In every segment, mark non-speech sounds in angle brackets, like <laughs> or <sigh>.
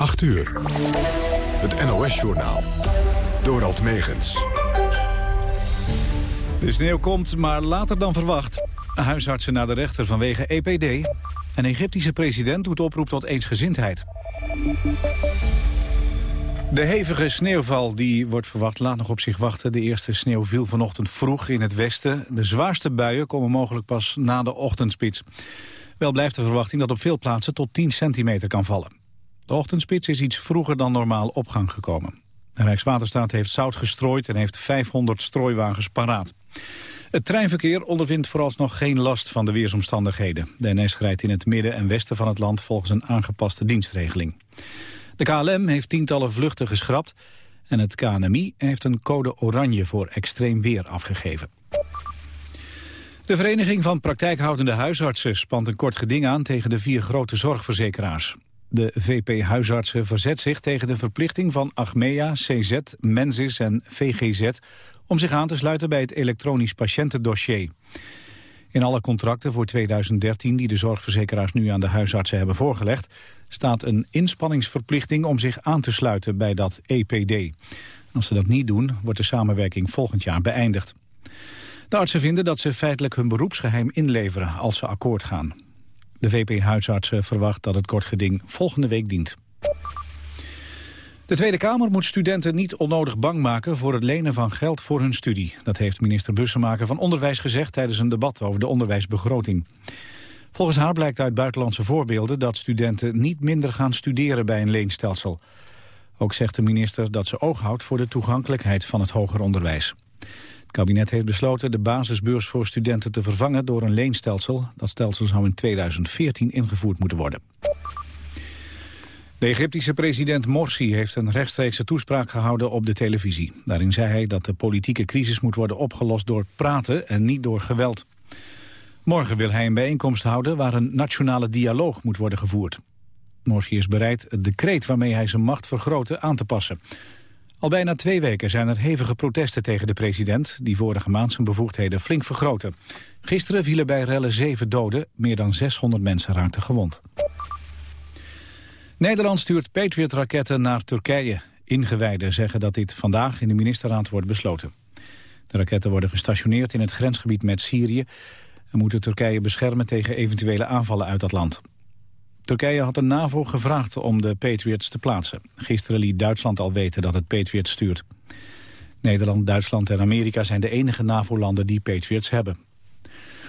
8 uur. Het NOS-journaal. Dorald Megens. De sneeuw komt, maar later dan verwacht. Huisartsen naar de rechter vanwege EPD. Een Egyptische president doet oproep tot eensgezindheid. De hevige sneeuwval die wordt verwacht laat nog op zich wachten. De eerste sneeuw viel vanochtend vroeg in het westen. De zwaarste buien komen mogelijk pas na de ochtendspits. Wel blijft de verwachting dat op veel plaatsen tot 10 centimeter kan vallen. De ochtendspits is iets vroeger dan normaal op gang gekomen. De Rijkswaterstaat heeft zout gestrooid en heeft 500 strooiwagens paraat. Het treinverkeer ondervindt vooralsnog geen last van de weersomstandigheden. De NS rijdt in het midden en westen van het land volgens een aangepaste dienstregeling. De KLM heeft tientallen vluchten geschrapt en het KNMI heeft een code oranje voor extreem weer afgegeven. De Vereniging van Praktijkhoudende Huisartsen spant een kort geding aan tegen de vier grote zorgverzekeraars. De VP Huisartsen verzet zich tegen de verplichting van Achmea, CZ, Mensis en VGZ om zich aan te sluiten bij het elektronisch patiëntendossier. In alle contracten voor 2013 die de zorgverzekeraars nu aan de huisartsen hebben voorgelegd... staat een inspanningsverplichting om zich aan te sluiten bij dat EPD. Als ze dat niet doen, wordt de samenwerking volgend jaar beëindigd. De artsen vinden dat ze feitelijk hun beroepsgeheim inleveren als ze akkoord gaan. De VP-huisartsen verwacht dat het kort geding volgende week dient. De Tweede Kamer moet studenten niet onnodig bang maken voor het lenen van geld voor hun studie. Dat heeft minister Bussemaker van Onderwijs gezegd tijdens een debat over de onderwijsbegroting. Volgens haar blijkt uit buitenlandse voorbeelden dat studenten niet minder gaan studeren bij een leenstelsel. Ook zegt de minister dat ze oog houdt voor de toegankelijkheid van het hoger onderwijs. Het kabinet heeft besloten de basisbeurs voor studenten te vervangen door een leenstelsel. Dat stelsel zou in 2014 ingevoerd moeten worden. De Egyptische president Morsi heeft een rechtstreekse toespraak gehouden op de televisie. Daarin zei hij dat de politieke crisis moet worden opgelost door praten en niet door geweld. Morgen wil hij een bijeenkomst houden waar een nationale dialoog moet worden gevoerd. Morsi is bereid het decreet waarmee hij zijn macht vergroten aan te passen. Al bijna twee weken zijn er hevige protesten tegen de president... die vorige maand zijn bevoegdheden flink vergroten. Gisteren vielen bij rellen zeven doden, meer dan 600 mensen raakten gewond. Nederland stuurt Patriot-raketten naar Turkije. Ingewijden zeggen dat dit vandaag in de ministerraad wordt besloten. De raketten worden gestationeerd in het grensgebied met Syrië... en moeten Turkije beschermen tegen eventuele aanvallen uit dat land. Turkije had de NAVO gevraagd om de Patriots te plaatsen. Gisteren liet Duitsland al weten dat het Patriots stuurt. Nederland, Duitsland en Amerika zijn de enige NAVO-landen die Patriots hebben.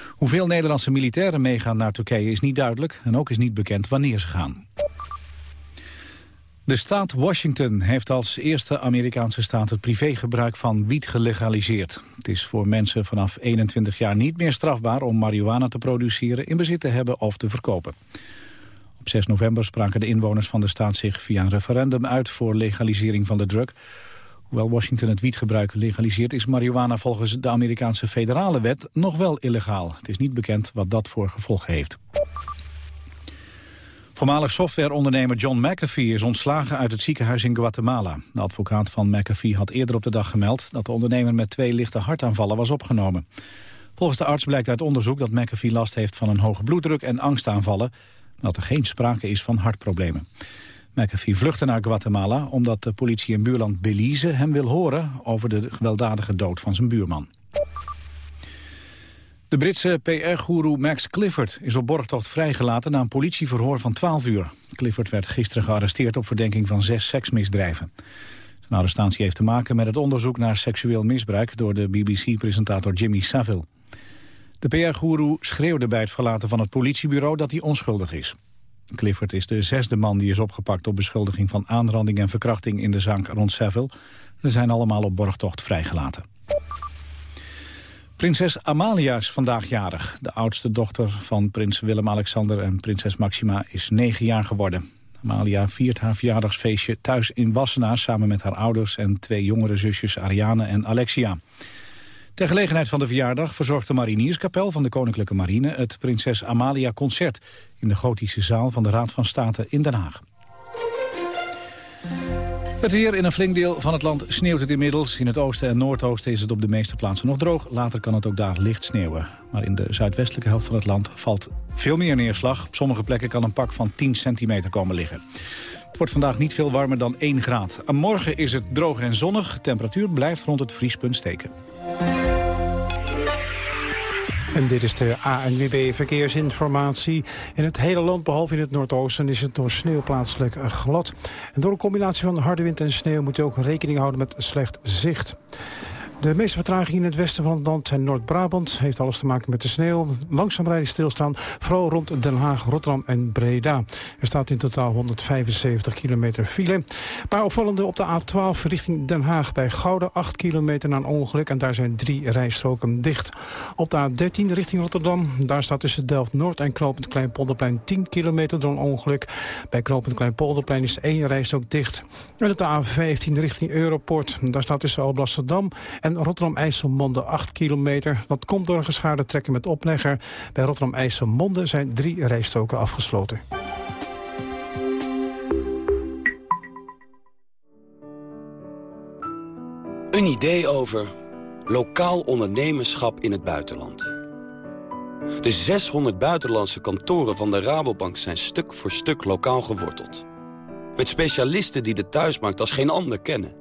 Hoeveel Nederlandse militairen meegaan naar Turkije is niet duidelijk... en ook is niet bekend wanneer ze gaan. De staat Washington heeft als eerste Amerikaanse staat het privégebruik van wiet gelegaliseerd. Het is voor mensen vanaf 21 jaar niet meer strafbaar om marihuana te produceren, in bezit te hebben of te verkopen. Op 6 november spraken de inwoners van de staat zich via een referendum uit voor legalisering van de drug. Hoewel Washington het wietgebruik legaliseert is marihuana volgens de Amerikaanse federale wet nog wel illegaal. Het is niet bekend wat dat voor gevolgen heeft. Voormalig softwareondernemer John McAfee is ontslagen uit het ziekenhuis in Guatemala. De advocaat van McAfee had eerder op de dag gemeld dat de ondernemer met twee lichte hartaanvallen was opgenomen. Volgens de arts blijkt uit onderzoek dat McAfee last heeft van een hoge bloeddruk en angstaanvallen dat er geen sprake is van hartproblemen. McAfee vluchtte naar Guatemala omdat de politie in buurland Belize hem wil horen over de gewelddadige dood van zijn buurman. De Britse PR-goeroe Max Clifford is op borgtocht vrijgelaten na een politieverhoor van 12 uur. Clifford werd gisteren gearresteerd op verdenking van zes seksmisdrijven. Zijn arrestatie heeft te maken met het onderzoek naar seksueel misbruik door de BBC-presentator Jimmy Savile. De PR-goeroe schreeuwde bij het verlaten van het politiebureau dat hij onschuldig is. Clifford is de zesde man die is opgepakt op beschuldiging van aanranding en verkrachting in de zaak rond Savile. Ze zijn allemaal op borgtocht vrijgelaten. Prinses Amalia is vandaag jarig. De oudste dochter van prins Willem-Alexander en prinses Maxima is negen jaar geworden. Amalia viert haar verjaardagsfeestje thuis in Wassenaar... samen met haar ouders en twee jongere zusjes Ariane en Alexia. Ter gelegenheid van de verjaardag verzorgt de Marinierskapel van de Koninklijke Marine... het Prinses Amalia Concert in de gotische zaal van de Raad van State in Den Haag. Het weer in een flink deel van het land sneeuwt het inmiddels. In het oosten en noordoosten is het op de meeste plaatsen nog droog. Later kan het ook daar licht sneeuwen. Maar in de zuidwestelijke helft van het land valt veel meer neerslag. Op sommige plekken kan een pak van 10 centimeter komen liggen. Het wordt vandaag niet veel warmer dan 1 graad. En morgen is het droog en zonnig. De temperatuur blijft rond het vriespunt steken. En dit is de ANWB Verkeersinformatie. In het hele land, behalve in het noordoosten, is het door sneeuw plaatselijk glad. En door een combinatie van harde wind en sneeuw moet je ook rekening houden met slecht zicht. De meeste vertragingen in het westen van het land zijn Noord-Brabant. Heeft alles te maken met de sneeuw. Langzaam rijden stilstaan, vooral rond Den Haag, Rotterdam en Breda. Er staat in totaal 175 kilometer file. Maar opvallende op de A12 richting Den Haag bij Gouda. 8 kilometer na een ongeluk en daar zijn drie rijstroken dicht. Op de A13 richting Rotterdam. Daar staat tussen Delft-Noord en Knopend Kleinpolderplein 10 kilometer door een ongeluk. Bij Knopend Kleinpolderplein is één rijstrook dicht. En op de A15 richting Europort. Daar staat tussen Alblasserdam en en Rotterdam-IJsselmonde 8 kilometer. Dat komt door een geschaarde trekken met oplegger. Bij Rotterdam-IJsselmonde zijn drie rijstoken afgesloten. Een idee over lokaal ondernemerschap in het buitenland. De 600 buitenlandse kantoren van de Rabobank zijn stuk voor stuk lokaal geworteld. Met specialisten die de thuismarkt als geen ander kennen.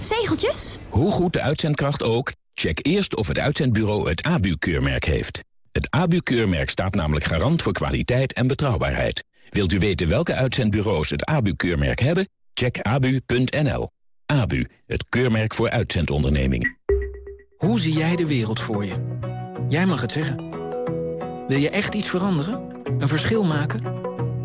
Zegeltjes? Hoe goed de uitzendkracht ook, check eerst of het uitzendbureau het ABU-keurmerk heeft. Het ABU-keurmerk staat namelijk garant voor kwaliteit en betrouwbaarheid. Wilt u weten welke uitzendbureaus het ABU-keurmerk hebben? Check abu.nl. ABU, het keurmerk voor uitzendondernemingen. Hoe zie jij de wereld voor je? Jij mag het zeggen. Wil je echt iets veranderen? Een verschil maken?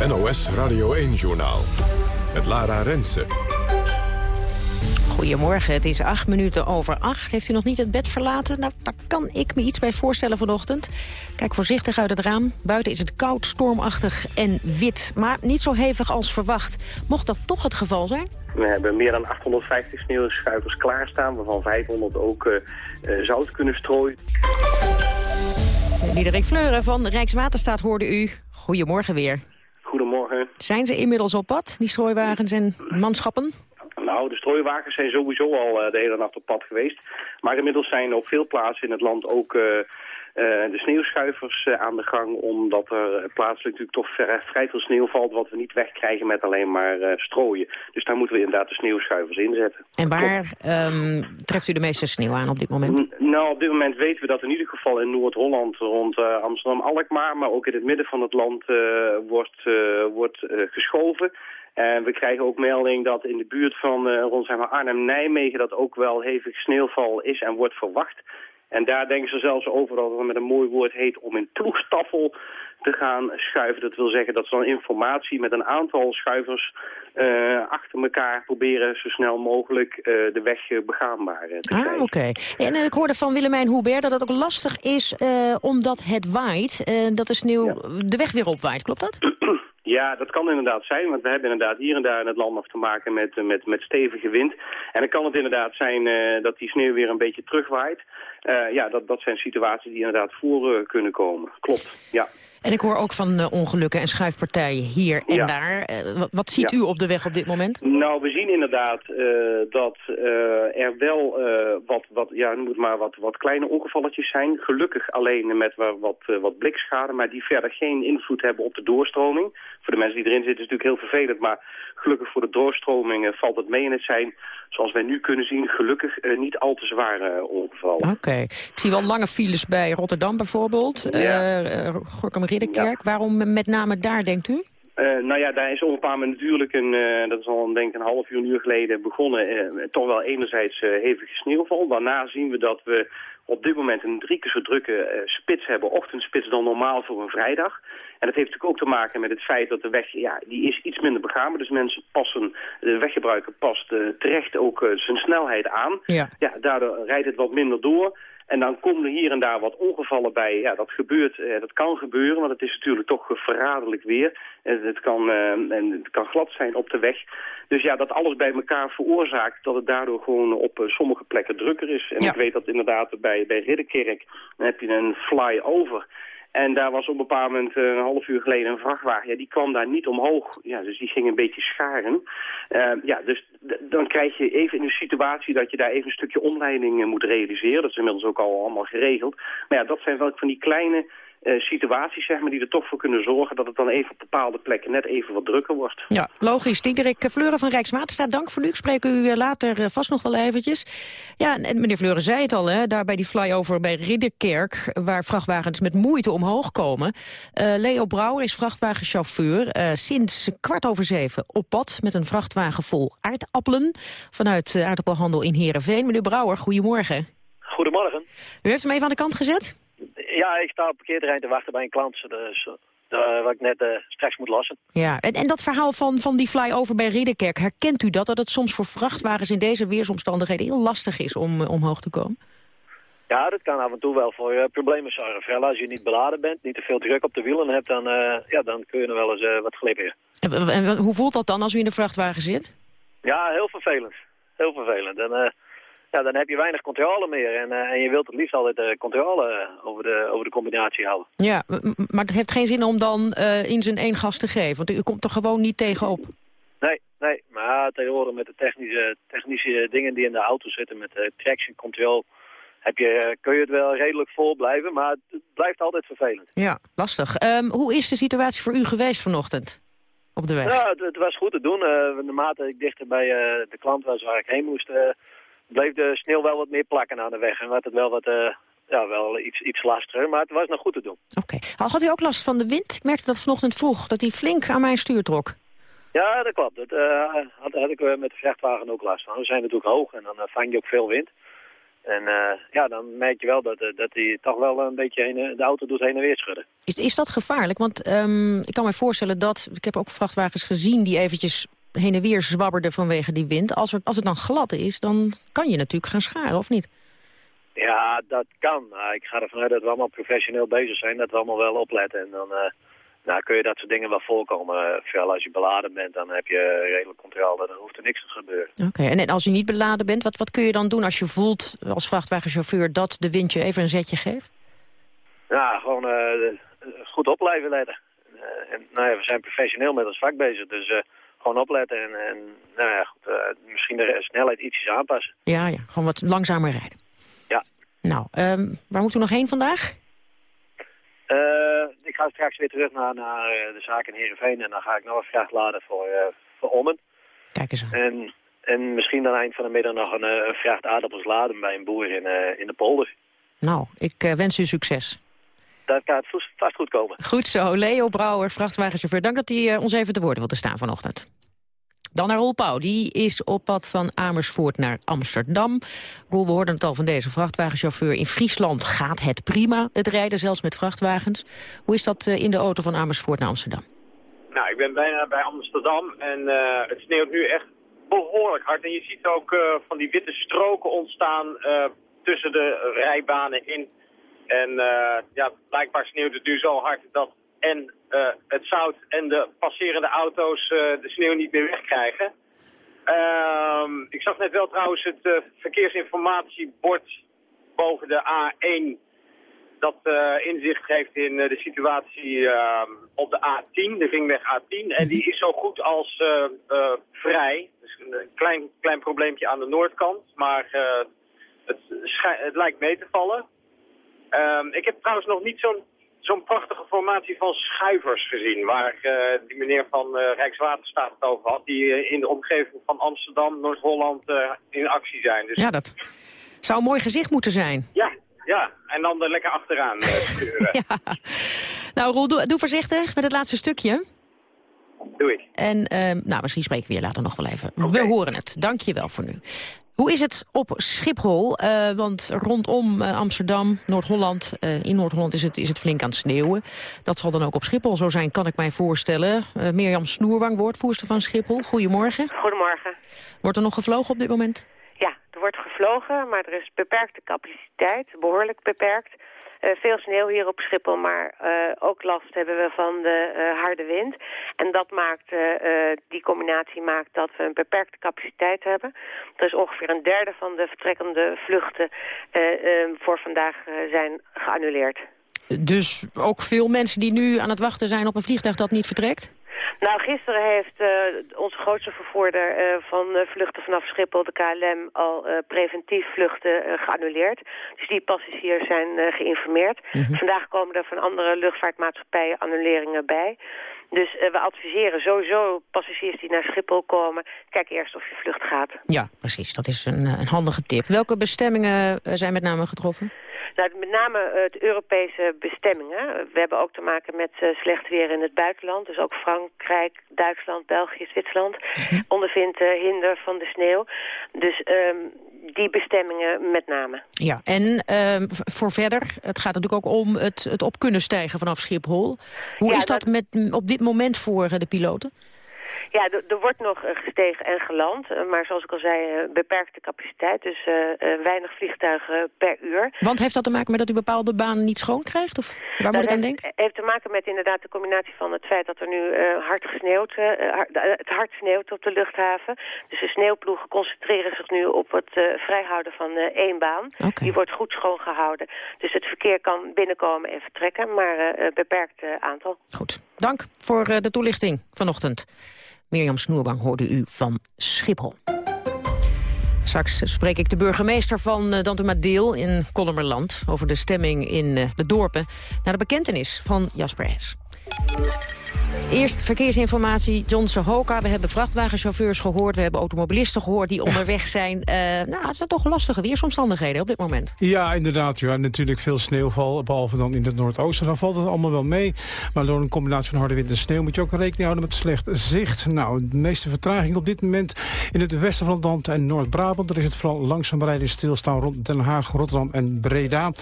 Het NOS Radio 1-journaal. Met Lara Rensen. Goedemorgen, het is acht minuten over acht. Heeft u nog niet het bed verlaten? Nou, daar kan ik me iets bij voorstellen vanochtend. Kijk voorzichtig uit het raam. Buiten is het koud, stormachtig en wit. Maar niet zo hevig als verwacht. Mocht dat toch het geval zijn? We hebben meer dan 850 sneeuwschuivers klaarstaan... waarvan 500 ook uh, uh, zout kunnen strooien. Diederik Fleuren van Rijkswaterstaat hoorde u. Goedemorgen weer. Goedemorgen. Zijn ze inmiddels op pad, die strooiwagens en manschappen? Nou, de strooiwagens zijn sowieso al uh, de hele nacht op pad geweest. Maar inmiddels zijn op veel plaatsen in het land ook uh, uh, de sneeuwschuivers aan de gang. Omdat er plaatselijk natuurlijk toch ver, vrij veel sneeuw valt... wat we niet wegkrijgen met alleen maar strooien. Dus daar moeten we inderdaad de sneeuwschuivers inzetten. En waar um, treft u de meeste sneeuw aan op dit moment? N nou, op dit moment weten we dat in ieder geval in Noord-Holland... rond Amsterdam-Alkmaar, maar ook in het midden van het land wordt, wordt geschoven... En we krijgen ook melding dat in de buurt van uh, rond zeg maar, Arnhem-Nijmegen... dat ook wel hevig sneeuwval is en wordt verwacht. En daar denken ze zelfs over dat het met een mooi woord heet... om in ploegstaffel te gaan schuiven. Dat wil zeggen dat ze dan informatie met een aantal schuivers uh, achter elkaar proberen zo snel mogelijk uh, de weg begaanbaar te krijgen. Ah, oké. Okay. En ik hoorde van Willemijn Hubert dat het ook lastig is omdat het waait, dat de sneeuw ja. de weg weer opwaait. Klopt dat? Ja, dat kan inderdaad zijn, want we hebben inderdaad hier en daar in het land nog te maken met, met, met stevige wind. En dan kan het inderdaad zijn uh, dat die sneeuw weer een beetje terugwaait. Uh, ja, dat, dat zijn situaties die inderdaad voor kunnen komen. Klopt, ja. En ik hoor ook van uh, ongelukken en schuifpartijen hier en Ja. daar. Eh, wat, ziet Ja. u op de weg op dit moment? Nou, we zien inderdaad eh, dat eh, er wel eh, wat, wat, ja, noem het maar wat, wat kleine ongevalletjes zijn. Gelukkig alleen met wa- wat, eh, wat blikschade, maar die verder geen invloed hebben op de doorstroming. Voor de mensen die erin zitten is het natuurlijk heel vervelend, maar gelukkig voor de doorstroming eh, valt het mee. En het zijn, zoals wij nu kunnen zien, gelukkig eh, niet al te zware eh, ongevallen. Oké. Ik zie wel lange files bij Rotterdam bijvoorbeeld. Ja. Eh, Gorkum-Ridderkerk. Waarom met name daar, denkt u? Eh, nou ja, daar is op een paar moment natuurlijk, een, eh, dat is al denk ik een half uur, een uur geleden begonnen, eh, toch wel enerzijds hevige sneeuwval. Daarna zien we dat we op dit moment een drie keer zo drukke spits hebben, ochtendspits dan normaal voor een vrijdag. En dat heeft natuurlijk ook te maken met het feit dat de weg, ja, die is iets minder begaanbaar. Dus mensen passen, de weggebruiker past terecht ook zijn snelheid aan. Ja. Ja, daardoor rijdt het wat minder door. En dan komen er hier en daar wat ongevallen bij. Ja, dat gebeurt, eh, dat kan gebeuren, want het is natuurlijk toch verraderlijk weer. En het kan, eh, en het kan glad zijn op de weg. Dus ja, dat alles bij elkaar veroorzaakt dat het daardoor gewoon op eh, sommige plekken drukker is. En Ja. ik weet dat inderdaad bij, bij Ridderkerk dan heb je een flyover. En daar was op een bepaald moment, eh, een half uur geleden, een vrachtwagen. Ja, die kwam daar niet omhoog. Ja, dus die ging een beetje scharen. Eh, ja, dus dan krijg je even in de situatie dat je daar even een stukje omleiding eh, moet realiseren. Dat is inmiddels ook al allemaal geregeld. Maar ja, dat zijn wel van die kleine eh, situaties, zeg maar, die er toch voor kunnen zorgen dat het dan even op bepaalde plekken net even wat drukker wordt. Ja, logisch. Diederik Fleuren van Rijkswaterstaat, dank voor nu. Ik spreek u eh, later eh, vast nog wel eventjes. Ja, en- en meneer Fleuren zei het al, hè, daar bij die flyover bij Ridderkerk... waar vrachtwagens met moeite omhoog komen. Eh, Leo Brouwer is vrachtwagenchauffeur. eh, sinds kwart over zeven op pad met een vrachtwagen vol aardappelen... vanuit eh, aardappelhandel in Heerenveen. Meneer Brouwer, goedemorgen. Goedemorgen. U heeft hem even aan de kant gezet? Ja, ik sta op parkeerterrein te wachten bij een klant, dus, uh, wat ik net uh, straks moet lossen. Ja, en, en dat verhaal van, van die flyover bij Ridderkerk, herkent u dat? Dat het soms voor vrachtwagens in deze weersomstandigheden heel lastig is om uh, omhoog te komen? Ja, dat kan af en toe wel voor problemen zorgen. Vooral als je niet beladen bent, niet te veel druk op de wielen hebt, dan, ja, dan kun je er wel eens wat glippen. En, en, hoe voelt dat dan als u in de vrachtwagen zit? Ja, heel vervelend. Heel vervelend. En, ja, dan heb je weinig controle meer. En, uh, en je wilt het liefst altijd uh, controle over de, over de combinatie houden. Ja, maar het heeft geen zin om dan uh, in zijn één gas te geven. Want u komt er gewoon niet tegenop. Nee, nee. Maar tegenwoordig met de technische, technische dingen die in de auto zitten... met traction control... Heb je, kun je het wel redelijk vol blijven, maar het blijft altijd vervelend. Ja, lastig. Um, hoe is de situatie voor u geweest vanochtend op de weg? Ja, het, het was goed te doen. Uh, naarmate ik dichter bij uh, de klant was waar ik heen moest... Uh, bleef de sneeuw wel wat meer plakken aan de weg. En werd het wel wat, uh, ja, wel iets, iets lastiger, maar het was nog goed te doen. Oké. Okay. Had u ook last van de wind? Ik merkte dat vanochtend vroeg, dat hij flink aan mijn stuur trok. Ja, dat klopt. Dat uh, had, had ik met de vrachtwagen ook last van. We zijn natuurlijk hoog en dan uh, vang je ook veel wind. En ja, dan merk je wel dat, dat hij toch wel een beetje heen, de auto doet heen en weer schudden. Is, is dat gevaarlijk? Want um, ik kan me voorstellen dat, ik heb ook vrachtwagens gezien die eventjes heen en weer zwabberden vanwege die wind. Als, er, als het dan glad is, dan kan je natuurlijk gaan scharen, of niet? Ja, dat kan. Ik ga ervan uit dat we allemaal professioneel bezig zijn, dat we allemaal wel opletten. En dan uh, nou, kun je dat soort dingen wel voorkomen. Vooral als je beladen bent, dan heb je redelijk controle. Dan hoeft er niks te gebeuren. Oké, okay. en als je niet beladen bent, wat, wat kun je dan doen als je voelt als vrachtwagenchauffeur dat de wind je even een zetje geeft? Ja, gewoon uh, goed op blijven letten. Uh, en, nou ja, we zijn professioneel met ons vak bezig, dus gewoon opletten en, en nou ja, goed, uh, misschien de snelheid ietsjes aanpassen. Ja, ja, gewoon wat langzamer rijden. Ja. Nou, um, waar moet u nog heen vandaag? Uh, ik ga straks weer terug naar, naar de zaak in Heerenveen en dan ga ik nog een vracht laden voor, uh, voor Ommen. Kijk eens aan. En, en misschien aan het eind van de middag nog een, een vracht aardappels laden bij een boer in, in de polder. Nou, ik wens u succes. Dat gaat vast goed komen. Goed zo. Leo Brouwer, vrachtwagenchauffeur. Dank dat hij ons even te woord wilde staan vanochtend. Dan naar Roel Pauw. Die is op pad van Amersfoort naar Amsterdam. Roel, we hoorden het al van deze vrachtwagenchauffeur. In Friesland gaat het prima, het rijden zelfs met vrachtwagens. Hoe is dat in de auto van Amersfoort naar Amsterdam? Nou, ik ben bijna bij Amsterdam en uh, het sneeuwt nu echt behoorlijk hard. En je ziet ook uh, van die witte stroken ontstaan uh, tussen de rijbanen in. En uh, ja, blijkbaar sneeuwt het nu zo hard dat en uh, het zout en de passerende auto's uh, de sneeuw niet meer wegkrijgen. Uh, ik zag net wel trouwens het verkeersinformatiebord boven de A1 dat uh, inzicht geeft in uh, de situatie uh, op de A10, de ringweg A10. En die is zo goed als vrij. Dus een klein, klein probleempje aan de noordkant, maar het, het lijkt mee te vallen. Ehm, ik heb trouwens nog niet zo'n zo'n prachtige formatie van schuivers gezien... waar die meneer van Rijkswaterstaat het over had... die in de omgeving van Amsterdam, Noord-Holland in actie zijn. Dus... Ja, dat zou een mooi gezicht moeten zijn. Ja, ja, en dan er lekker achteraan <laughs> sturen. ja. Nou, Roel, doe, doe, voorzichtig met het laatste stukje. Doe ik. En uh, nou, misschien spreken we je later nog wel even. We horen het. Dank je wel voor nu. Hoe is het op Schiphol? Uh, want rondom uh, Amsterdam, Noord-Holland, uh, in Noord-Holland is het, is het flink aan het sneeuwen. Dat zal dan ook op Schiphol zo zijn, kan ik mij voorstellen. Mirjam Snoerwang, woordvoerster van Schiphol. Goedemorgen. Goedemorgen. Wordt er nog gevlogen op dit moment? Er wordt gevlogen, maar er is beperkte capaciteit, behoorlijk beperkt. Uh, veel sneeuw hier op Schiphol, maar uh, ook last hebben we van de uh, harde wind. En dat maakt, die combinatie maakt dat we een beperkte capaciteit hebben. Er is ongeveer een derde van de vertrekkende vluchten voor vandaag zijn geannuleerd. Dus ook veel mensen die nu aan het wachten zijn op een vliegtuig dat niet vertrekt? Nou, gisteren heeft uh, onze grootste vervoerder uh, van uh, vluchten vanaf Schiphol, de KLM, al preventief vluchten geannuleerd. Dus die passagiers zijn geïnformeerd. Mhm. Vandaag komen er van andere luchtvaartmaatschappijen annuleringen bij. Dus we adviseren sowieso passagiers die naar Schiphol komen... kijk eerst of je vlucht gaat. Ja, precies. Dat is een, een handige tip. Welke bestemmingen zijn met name getroffen? Nou, met name uh, het Europese bestemmingen. We hebben ook te maken met uh, slecht weer in het buitenland. Dus ook Frankrijk, Duitsland, België, Zwitserland mhm. ondervindt uh, hinder van de sneeuw. Dus um, die bestemmingen met name. Ja, en ehm, voor verder, het gaat natuurlijk ook om het, het op kunnen stijgen vanaf Schiphol. Hoe is dat, dat met, op dit moment voor de piloten? Ja, er wordt nog eh, gestegen en geland. Eh, maar zoals ik al zei, eh, beperkte capaciteit. Dus weinig vliegtuigen per uur. Want heeft dat te maken met dat u bepaalde banen niet schoon krijgt? Of waar moet ik aan denken? Het heeft te maken met inderdaad de combinatie van het feit dat er nu hard gesneeuwd, het hard sneeuwt op de luchthaven. Dus de sneeuwploegen concentreren zich nu op het vrijhouden van één baan. Die wordt goed schoongehouden. Dus het verkeer kan binnenkomen en vertrekken, maar beperkt aantal. Goed. Dank voor de toelichting vanochtend. Mirjam Snoerbang hoorde u van Schiphol. Straks spreek ik de burgemeester van uh, Dantumadeel in Kolmerland... over de stemming in uh, de dorpen... naar de bekentenis van Jasper S. Eerst verkeersinformatie, John Sahoka. We hebben vrachtwagenchauffeurs gehoord, we hebben automobilisten gehoord... die onderweg zijn. Uh, nou, het zijn toch lastige weersomstandigheden op dit moment. Ja, inderdaad. Ja, natuurlijk veel sneeuwval, behalve dan in het noordoosten. Dan valt het allemaal wel mee. Maar door een combinatie van harde wind en sneeuw... moet je ook rekening houden met slecht zicht. Nou, de meeste vertraging op dit moment in het westen van het land en Noord-Brabant. Er is het vooral langzaam rijden stilstaan rond Den Haag, Rotterdam en Breda. Een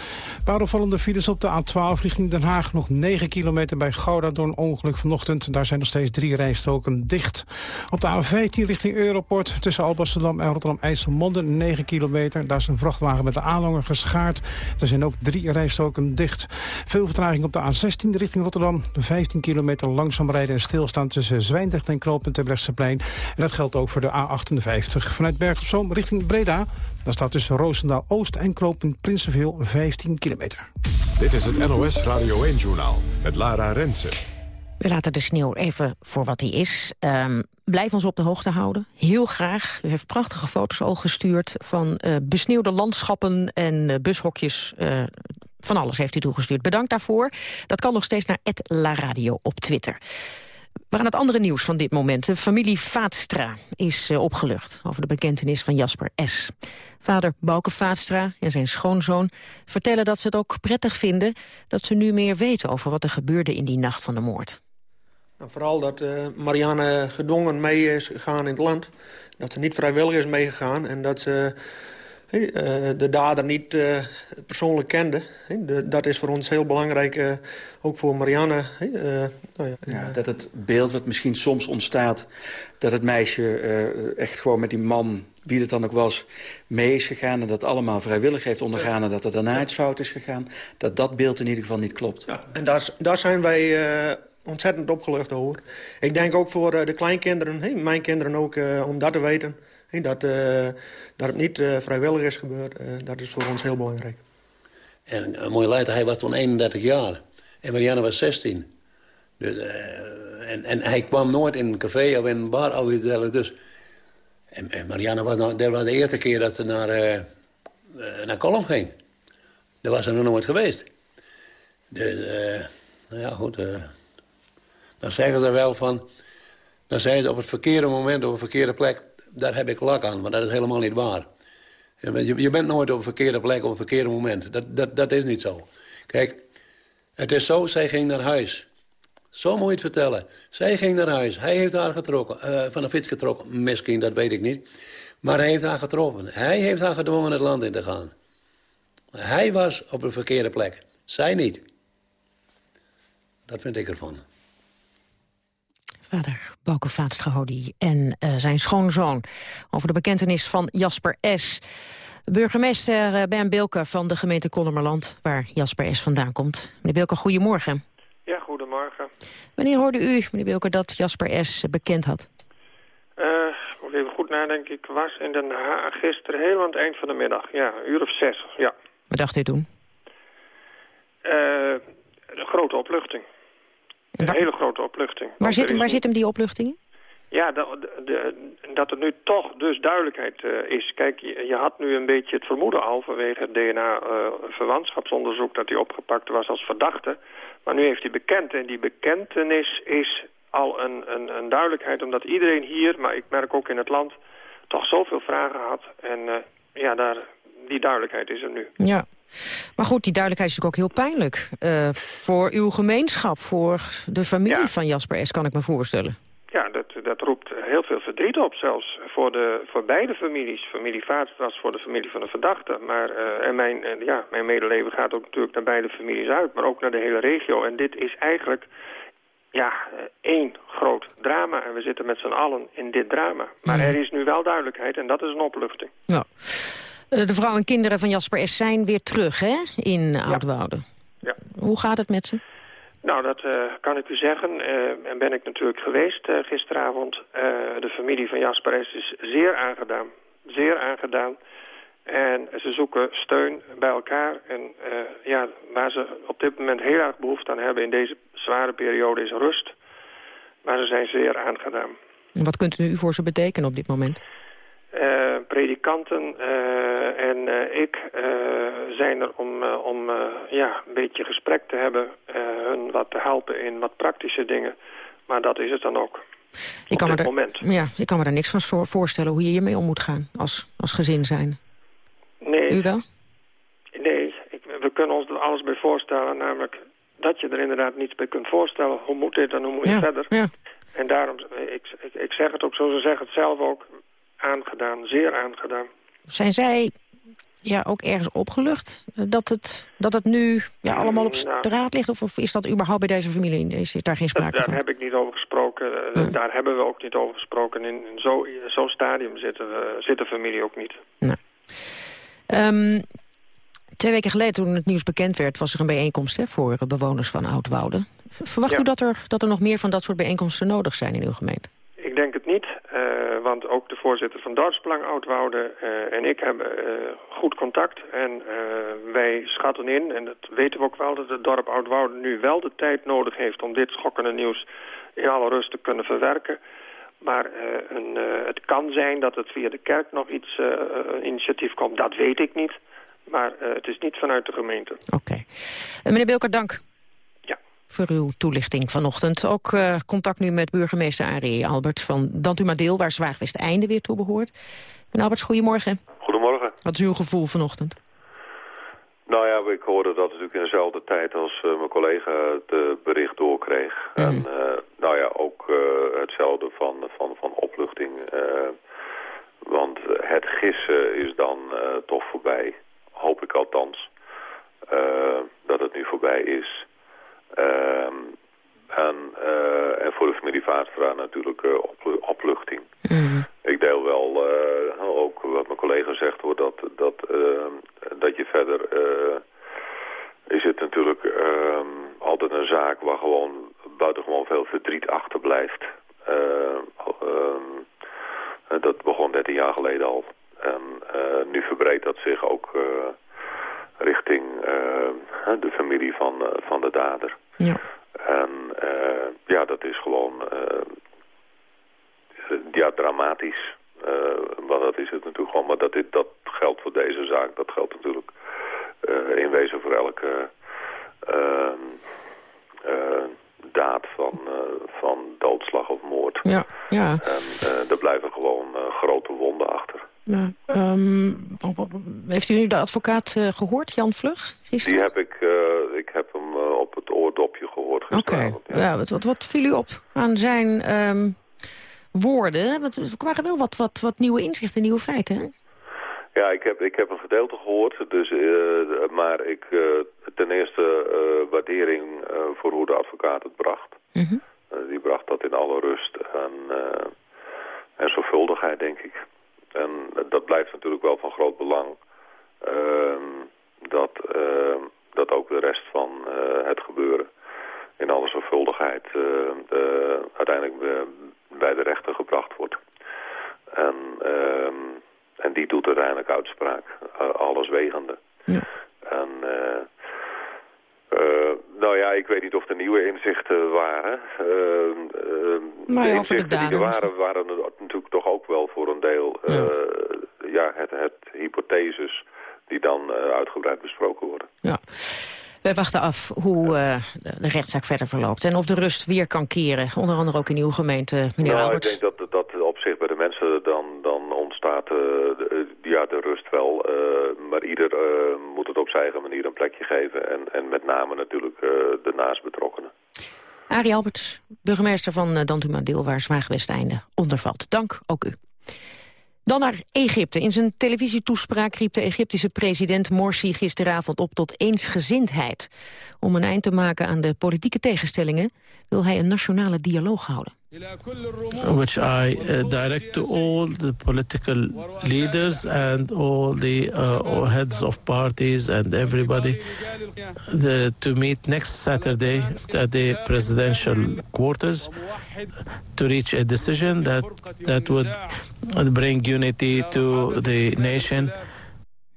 paar opvallende files op de A12 richting Den Haag. Nog 9 kilometer bij Gouda door een ongeluk vanochtend. Daar zijn nog steeds drie rijstoken dicht. Op de A15 richting Europort tussen Alblasserdam en Rotterdam-IJsselmonde 9 kilometer. Daar is een vrachtwagen met de aanhanger geschaard. Er zijn ook drie rijstoken dicht. Veel vertraging op de A16 richting Rotterdam. 15 kilometer langzaam rijden en stilstaan tussen Zwijndrecht en Knooppunt Terbrechtseplein. En dat geldt ook voor de A58. Vanuit Berg op Zoom richting Breda. Daar staat tussen Roosendaal Oost en Knooppunt Prinsenveel 15 kilometer. Dit is het NOS Radio 1-journaal met Lara Rensen. We laten de sneeuw even voor wat die is. Um, blijf ons op de hoogte houden. Heel graag. U heeft prachtige foto's al gestuurd van uh, besneeuwde landschappen en uh, bushokjes. Uh, van alles heeft u toegestuurd. Bedankt daarvoor. Dat kan nog steeds naar La Radio op Twitter. We gaan het andere nieuws van dit moment. De familie Vaatstra is opgelucht over de bekentenis van Jasper S. Vader Bouke Vaatstra en zijn schoonzoon vertellen dat ze het ook prettig vinden... dat ze nu meer weten over wat er gebeurde in die nacht van de moord. Nou, vooral dat uh, Marianne gedwongen mee is gegaan in het land. Dat ze niet vrijwillig is meegegaan en dat ze uh, de dader niet uh, persoonlijk kende. De, dat is voor ons heel belangrijk, ook voor Marianne. Nou ja, ja, dat het beeld wat misschien soms ontstaat... dat het meisje echt gewoon met die man, wie het dan ook was, mee is gegaan... en dat allemaal vrijwillig heeft ondergaan en dat er daarna iets fout is gegaan... dat dat beeld in ieder geval niet klopt. Ja, en daar, daar zijn wij ontzettend opgelucht over. Ik denk ook voor uh, de kleinkinderen, mijn kinderen ook, uh, om dat te weten. Dat, uh, dat het niet vrijwillig is gebeurd, dat is voor ons heel belangrijk. En een mooie later, hij was toen 31 jaar. En Marianne was 16. Dus, en, en hij kwam nooit in een café of in een bar of iets dergelijks. Dus. En, en Marianne was, nou, dat was de eerste keer dat ze naar, uh, naar Colum ging. Daar was ze nog nooit geweest. Dus, uh, nou ja, goed. Dan zeggen ze wel van... Dan zijn ze op het verkeerde moment, op een verkeerde plek... daar heb ik lak aan, maar dat is helemaal niet waar. Je, je bent nooit op een verkeerde plek op een verkeerde moment. Dat, dat, dat is niet zo. Kijk, het is zo, zij ging naar huis. Zo moet je het vertellen. Zij ging naar huis. Hij heeft haar getrokken, uh, van de fiets getrokken. Misschien, dat weet ik niet. Maar hij heeft haar getroffen. Hij heeft haar gedwongen het land in te gaan. Hij was op een verkeerde plek. Zij niet. Dat vind ik ervan. Vader Bouke Vaatstrahodi en uh, zijn schoonzoon. Over de bekentenis van Jasper S. Burgemeester uh, Ben Bilke van de gemeente Koldermerland... waar Jasper S. vandaan komt. Meneer Bilke, goedemorgen. Ja, goedemorgen. Wanneer hoorde u, meneer Bilke, dat Jasper S. bekend had? Uh, moet even goed nadenken. Ik was in Den Haag gisteren heel aan het eind van de middag. Ja, een uur of zes, ja. Wat dacht u toen? Uh, een grote opluchting. Een hele grote opluchting. Waar zit, hem, waar zit hem die opluchting Ja, de, de, dat er nu toch dus duidelijkheid uh, is. Kijk, je, je, had nu een beetje het vermoeden al vanwege het DNA-verwantschapsonderzoek... Uh, dat hij opgepakt was als verdachte. Maar nu heeft hij bekend en die bekentenis is al een, een, een, duidelijkheid... omdat iedereen hier, maar ik merk ook in het land, toch zoveel vragen had. En uh, ja, daar, die duidelijkheid is er nu. Ja, maar goed, die duidelijkheid is natuurlijk ook heel pijnlijk. Uh, voor uw gemeenschap, voor de familie ja. van Jasper S. kan ik me voorstellen. Ja, dat, dat roept heel veel verdriet op zelfs. Voor, de, voor beide families. Familie Vaart was voor de familie van de verdachte. Maar, uh, en mijn, uh, ja, mijn medeleven gaat ook natuurlijk naar beide families uit. Maar ook naar de hele regio. En dit is eigenlijk ja, één groot drama. En we zitten met z'n allen in dit drama. Maar mm. er is nu wel duidelijkheid en dat is een opluchting. Ja. De vrouw en kinderen van Jasper S. zijn weer terug hè, in Oudwouden. Ja. Hoe gaat het met ze? Nou, dat uh, kan ik u zeggen. Uh, en ben ik natuurlijk geweest uh, gisteravond. de familie van Jasper S. is zeer aangedaan. Zeer aangedaan. En ze zoeken steun bij elkaar. En ja, waar ze op dit moment heel erg behoefte aan hebben in deze zware periode is rust. Maar ze zijn zeer aangedaan. En wat kunt u voor ze betekenen op dit moment? Uh, predikanten uh, en uh, ik zijn er om, om ja, een beetje gesprek te hebben, hun wat te helpen in wat praktische dingen. Maar dat is het dan ook. Ik kan, me er, moment. Ja, ik kan me daar niks van voor, voorstellen hoe je hiermee om moet gaan als, als gezin zijn. Nee. U wel? Nee, ik, we kunnen ons er alles bij voorstellen. Namelijk dat je er inderdaad niets bij kunt voorstellen. Hoe moet dit en hoe moet je ja, verder? Ja. En daarom, ik, ik, ik zeg het ook zo, ze zeggen het zelf ook aangedaan, zeer aangedaan. Zijn zij ja, ook ergens opgelucht dat het, dat het nu ja, allemaal op Nou. straat ligt? Of, of is dat überhaupt bij deze familie? Is daar geen sprake Daar van? heb ik niet over gesproken. Ja. Daar hebben we ook niet over gesproken. In, in zo'n zo stadium zit, uh, zit de familie ook niet. Ehm, twee weken geleden toen het nieuws bekend werd... was er een bijeenkomst hè, voor eh, bewoners van Oudwouden. Verwacht Ja. u dat er, dat er nog meer van dat soort bijeenkomsten nodig zijn in uw gemeente? Ik denk het niet, uh, want ook de voorzitter van Dorpsplan Oudwouden uh, en ik hebben uh, goed contact. En uh, wij schatten in, en dat weten we ook wel, dat het dorp Oudwouden nu wel de tijd nodig heeft om dit schokkende nieuws in alle rust te kunnen verwerken. Maar een, het kan zijn dat het via de kerk nog iets initiatief komt. Dat weet ik niet. Maar het is niet vanuit de gemeente. Oké. Meneer Bilker, dank. Voor uw toelichting vanochtend. Ook uh, contact nu met burgemeester Arie Alberts van Dantumadeel... waar Zwaagwesteinde weer toe behoort. Meneer Alberts, goedemorgen. Goedemorgen. Wat is uw gevoel vanochtend? Nou ja, ik hoorde dat natuurlijk in dezelfde tijd als uh, mijn collega het uh, bericht doorkreeg. Mm. En nou ja, ook hetzelfde van, van, van opluchting. want het gissen is dan toch voorbij. Hoop ik althans. dat het nu voorbij is. Ehm, en, en voor de familie Vaatstra natuurlijk op, opluchting. Mm. Ik deel wel ook wat mijn collega zegt hoor, dat, dat, dat je verder is het natuurlijk uh, altijd een zaak waar gewoon buitengewoon veel verdriet achterblijft. Uh, dat begon 13 jaar geleden al. En nu verbreedt dat zich ook richting de familie van, van de dader. Ja. En ja, dat is gewoon ja, dramatisch. maar dat is het natuurlijk gewoon. Maar dat, dit, dat geldt voor deze zaak. Dat geldt natuurlijk in wezen voor elke daad van, van doodslag of moord. Ja, ja. En er blijven gewoon grote wonden achter. Ja, um, heeft u nu de advocaat uh, gehoord, Jan Vlug, gisteren? Die heb ik, uh, ik heb hem uh, op het oordopje gehoord Oké, ja. ja. wat, wat, wat viel u op aan zijn um, woorden? Want er waren wel wat, wat, wat nieuwe inzichten, nieuwe feiten, hè? Ja, ik heb, ik heb een gedeelte gehoord, dus, maar ik, ten eerste waardering voor hoe de advocaat het bracht. Mm -hmm. die bracht dat in alle rust en, en zorgvuldigheid, denk ik. En dat blijft natuurlijk wel van groot belang. Uh, dat, uh, dat ook de rest van uh, het gebeuren in alle zorgvuldigheid uh, uiteindelijk bij de rechter gebracht wordt. En, ehm, en die doet uiteindelijk uitspraak, alles wegende. Ja. En uh, nou ja, ik weet niet of er nieuwe inzichten waren. Uh, uh, maar de inzichten de die er waren, waren er natuurlijk toch ook wel voor een deel ja. ja het, het hypotheses die dan uitgebreid besproken worden. Ja. Wij wachten af hoe de rechtszaak verder verloopt. En of de rust weer kan keren. Onder andere ook in uw gemeente, meneer nou, Alberts. Ik denk dat dat op zich bij de mensen dan, dan ontstaat de, ja, de rust wel. maar ieder moet het op zijn eigen manier een plekje geven. En, en met name natuurlijk de naastbetrokkenen. Arie Alberts, burgemeester van Dantuma Deel, waar Zwaagwesteinde onder valt. Dank, ook u. Dan naar Egypte. In zijn televisietoespraak riep de Egyptische president Morsi gisteravond op tot eensgezindheid. Om een eind te maken aan de politieke tegenstellingen wil hij een nationale dialoog houden. Which I uh, direct to all the political leaders and all the uh, heads of parties and everybody the, to meet next Saturday at the presidential quarters to reach a decision that, that would bring unity to the nation.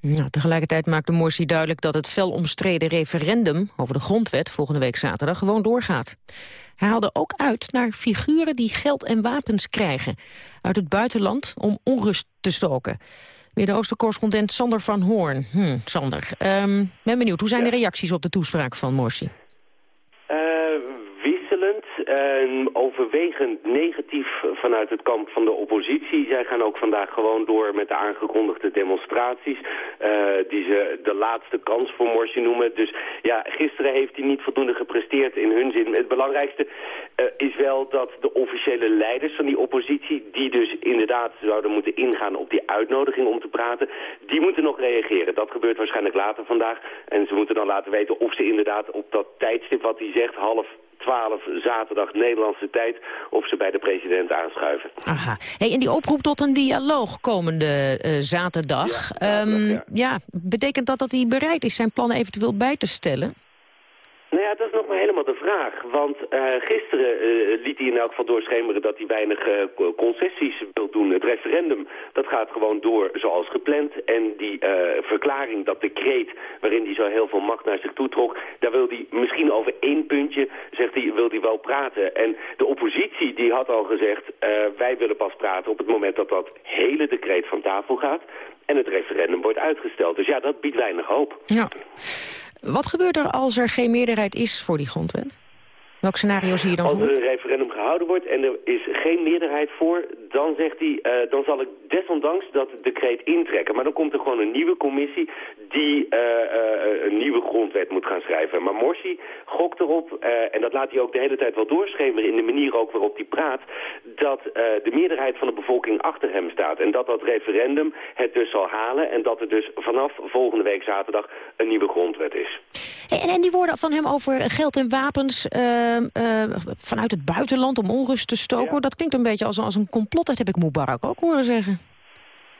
Nou, tegelijkertijd maakte Morsi duidelijk dat het fel omstreden referendum over de grondwet volgende week zaterdag gewoon doorgaat. Hij haalde ook uit naar figuren die geld en wapens krijgen uit het buitenland om onrust te stoken. Midden-Oosten-correspondent Sander van Hoorn. Hm, Sander, um, ben benieuwd. Hoe zijn de reacties op de toespraak van Morsi? Uh, overwegend negatief vanuit het kamp van de oppositie. Zij gaan ook vandaag gewoon door met de aangekondigde demonstraties... Uh, die ze de laatste kans voor Morsi noemen. Dus ja, gisteren heeft hij niet voldoende gepresteerd in hun zin. Het belangrijkste uh, is wel dat de officiële leiders van die oppositie... die dus inderdaad zouden moeten ingaan op die uitnodiging om te praten... die moeten nog reageren. Dat gebeurt waarschijnlijk later vandaag. En ze moeten dan laten weten of ze inderdaad op dat tijdstip wat hij zegt... half 12 zaterdag Nederlandse tijd of ze bij de president aanschuiven. Aha. Hey, en die oproep tot een dialoog komende uh, zaterdag. Ja, um, ja. ja, betekent dat dat hij bereid is zijn plannen eventueel bij te stellen? Nou ja, dat helemaal de vraag. Want uh, gisteren uh, liet hij in elk geval doorschemeren dat hij weinig uh, concessies wil doen. Het referendum, dat gaat gewoon door zoals gepland. En die verklaring, dat decreet waarin hij zo heel veel macht naar zich toe trok... daar wil hij misschien over één puntje, zegt hij, wil hij wel praten. En de oppositie die had al gezegd, wij willen pas praten op het moment dat dat hele decreet van tafel gaat. En het referendum wordt uitgesteld. Dus ja, dat biedt weinig hoop. Ja. Wat gebeurt er als er geen meerderheid is voor die grondwet? Welk scenario zie je dan Als voor? er een referendum gehouden wordt en er is geen meerderheid voor... dan zegt hij, uh, dan zal ik desondanks dat decreet intrekken. Maar dan komt er gewoon een nieuwe commissie die uh, uh, een nieuwe grondwet moet gaan schrijven. Maar Morsi gokt erop, en dat laat hij ook de hele tijd wel doorschemeren... in de manier ook waarop hij praat... dat de meerderheid van de bevolking achter hem staat. En dat dat referendum het dus zal halen... en dat er dus vanaf volgende week zaterdag een nieuwe grondwet is. En, en die woorden van hem over geld en wapens... Uh, vanuit het buitenland om onrust te stoken. Ja. Dat klinkt een beetje als, als een complot. Dat heb ik Mubarak ook horen zeggen.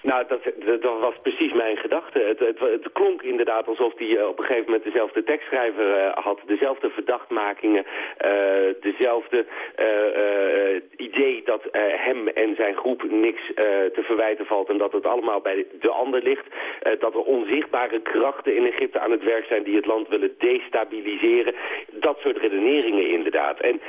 Nou, dat, dat, was precies mijn gedachte. Het, het, klonk inderdaad alsof hij uh, op een gegeven moment dezelfde tekstschrijver uh, had. Dezelfde verdachtmakingen. Uh, dezelfde idee dat hem en zijn groep niks te verwijten valt. En dat het allemaal bij de ander ligt. dat er onzichtbare krachten in Egypte aan het werk zijn die het land willen destabiliseren. Dat soort redeneringen inderdaad. En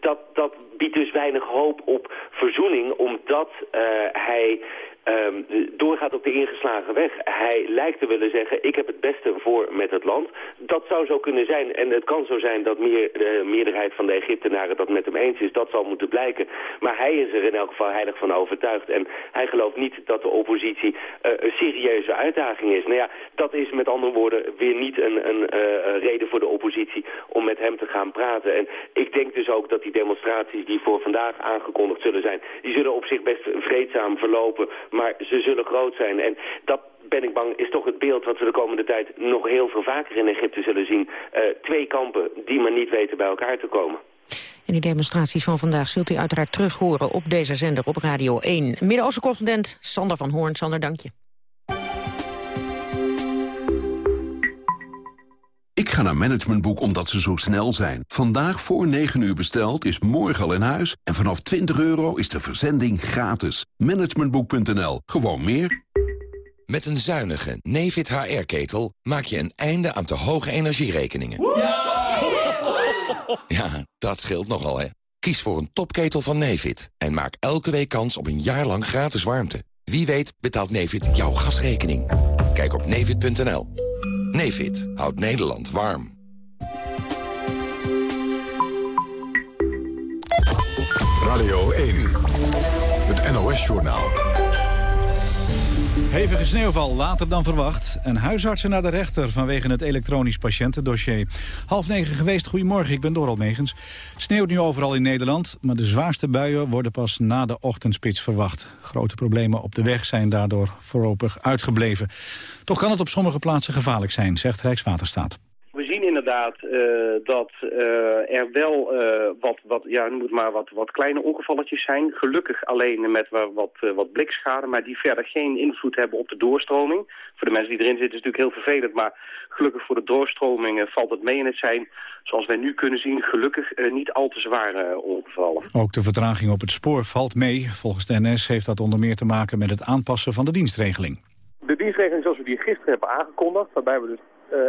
dat, dat biedt dus weinig hoop op verzoening. Omdat hij um, doorgaat op de ingeslagen weg. Hij lijkt te willen zeggen, ik heb het beste voor met het land. Dat zou zo kunnen zijn. En het kan zo zijn dat meer, de meerderheid van de Egyptenaren dat met hem eens is. Dat zal moeten blijken. Maar hij is er in elk geval heilig van overtuigd. En hij gelooft niet dat de oppositie uh, een serieuze uitdaging is. Nou ja, dat is met andere woorden weer niet een, een uh, reden voor de oppositie om met hem te gaan praten. En ik denk dus ook dat die demonstraties die voor vandaag aangekondigd zullen zijn... die zullen op zich best vreedzaam verlopen maar ze zullen groot zijn. En dat ben ik bang, is toch het beeld wat we de komende tijd nog heel veel vaker in Egypte zullen zien. Uh, twee kampen die maar niet weten bij elkaar te komen. En die demonstraties van vandaag zult u uiteraard terug horen op deze zender op Radio 1. Midden-Oosten correspondent Sander van Hoorn. Sander, dank je. Ga naar Managementboek omdat ze zo snel zijn. Vandaag voor 9 uur besteld is morgen al in huis. En vanaf 20 euro is de verzending gratis. Managementboek.nl. Gewoon meer. Met een zuinige Nefit HR-ketel maak je een einde aan te hoge energierekeningen. Ja, dat scheelt nogal, hè. Kies voor een topketel van Nefit en maak elke week kans op een jaar lang gratis warmte. Wie weet betaalt Nefit jouw gasrekening. Kijk op nefit.nl. Nefit houdt Nederland warm. Radio 1, het NOS-journaal. Hevige sneeuwval, later dan verwacht. En huisartsen naar de rechter vanwege het elektronisch patiëntendossier. Half negen geweest, goedemorgen, ik ben Doral Megens. Sneeuwt nu overal in Nederland, maar de zwaarste buien worden pas na de ochtendspits verwacht. Grote problemen op de weg zijn daardoor voorlopig uitgebleven. Toch kan het op sommige plaatsen gevaarlijk zijn, zegt Rijkswaterstaat inderdaad uh, dat uh, er wel uh, wat, wat, ja, het maar wat, wat kleine ongevalletjes zijn. Gelukkig alleen met wat, wat blikschade, maar die verder geen invloed hebben op de doorstroming. Voor de mensen die erin zitten is het natuurlijk heel vervelend, maar gelukkig voor de doorstroming valt het mee. En het zijn, zoals wij nu kunnen zien, gelukkig niet al te zware ongevallen. Ook de vertraging op het spoor valt mee. Volgens de NS heeft dat onder meer te maken met het aanpassen van de dienstregeling. De dienstregeling zoals we die gisteren hebben aangekondigd, waarbij we dus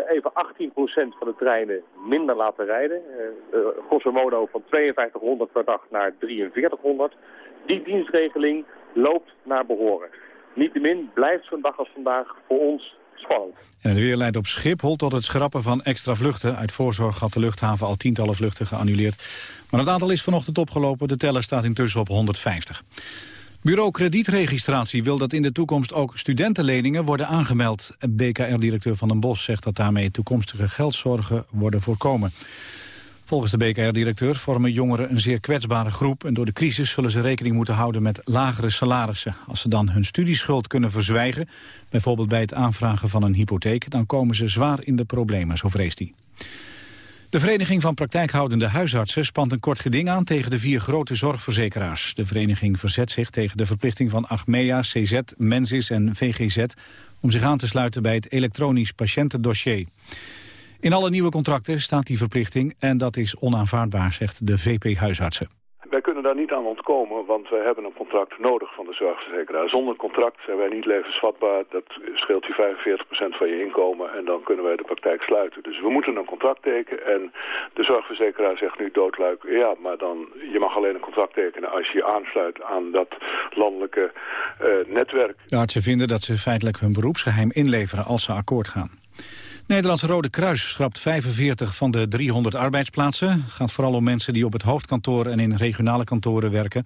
even 18% van de treinen minder laten rijden. Uh, uh, grosso modo van 5200 per dag naar 4300. Die dienstregeling loopt naar behoren. Niettemin blijft zo'n dag als vandaag voor ons spannend. En het weer leidt op Schiphol tot het schrappen van extra vluchten. Uit voorzorg had de luchthaven al tientallen vluchten geannuleerd. Maar het aantal is vanochtend opgelopen. De teller staat intussen op 150. Bureau Kredietregistratie wil dat in de toekomst ook studentenleningen worden aangemeld. BKR-directeur Van den Bos zegt dat daarmee toekomstige geldzorgen worden voorkomen. Volgens de BKR-directeur vormen jongeren een zeer kwetsbare groep... en door de crisis zullen ze rekening moeten houden met lagere salarissen. Als ze dan hun studieschuld kunnen verzwijgen, bijvoorbeeld bij het aanvragen van een hypotheek... dan komen ze zwaar in de problemen, zo vreest hij. De Vereniging van Praktijkhoudende Huisartsen spant een kort geding aan tegen de vier grote zorgverzekeraars. De vereniging verzet zich tegen de verplichting van Achmea, CZ, Mensis en VGZ om zich aan te sluiten bij het elektronisch patiëntendossier. In alle nieuwe contracten staat die verplichting en dat is onaanvaardbaar, zegt de VP Huisartsen. Kunnen daar niet aan ontkomen, want wij hebben een contract nodig van de zorgverzekeraar. Zonder contract zijn wij niet levensvatbaar. Dat scheelt je 45% van je inkomen en dan kunnen wij de praktijk sluiten. Dus we moeten een contract tekenen en de zorgverzekeraar zegt nu doodluik... ja, maar dan, je mag alleen een contract tekenen als je je aansluit aan dat landelijke uh, netwerk. De artsen vinden dat ze feitelijk hun beroepsgeheim inleveren als ze akkoord gaan. Nederlandse Rode Kruis schrapt 45 van de 300 arbeidsplaatsen. Gaat vooral om mensen die op het hoofdkantoor en in regionale kantoren werken.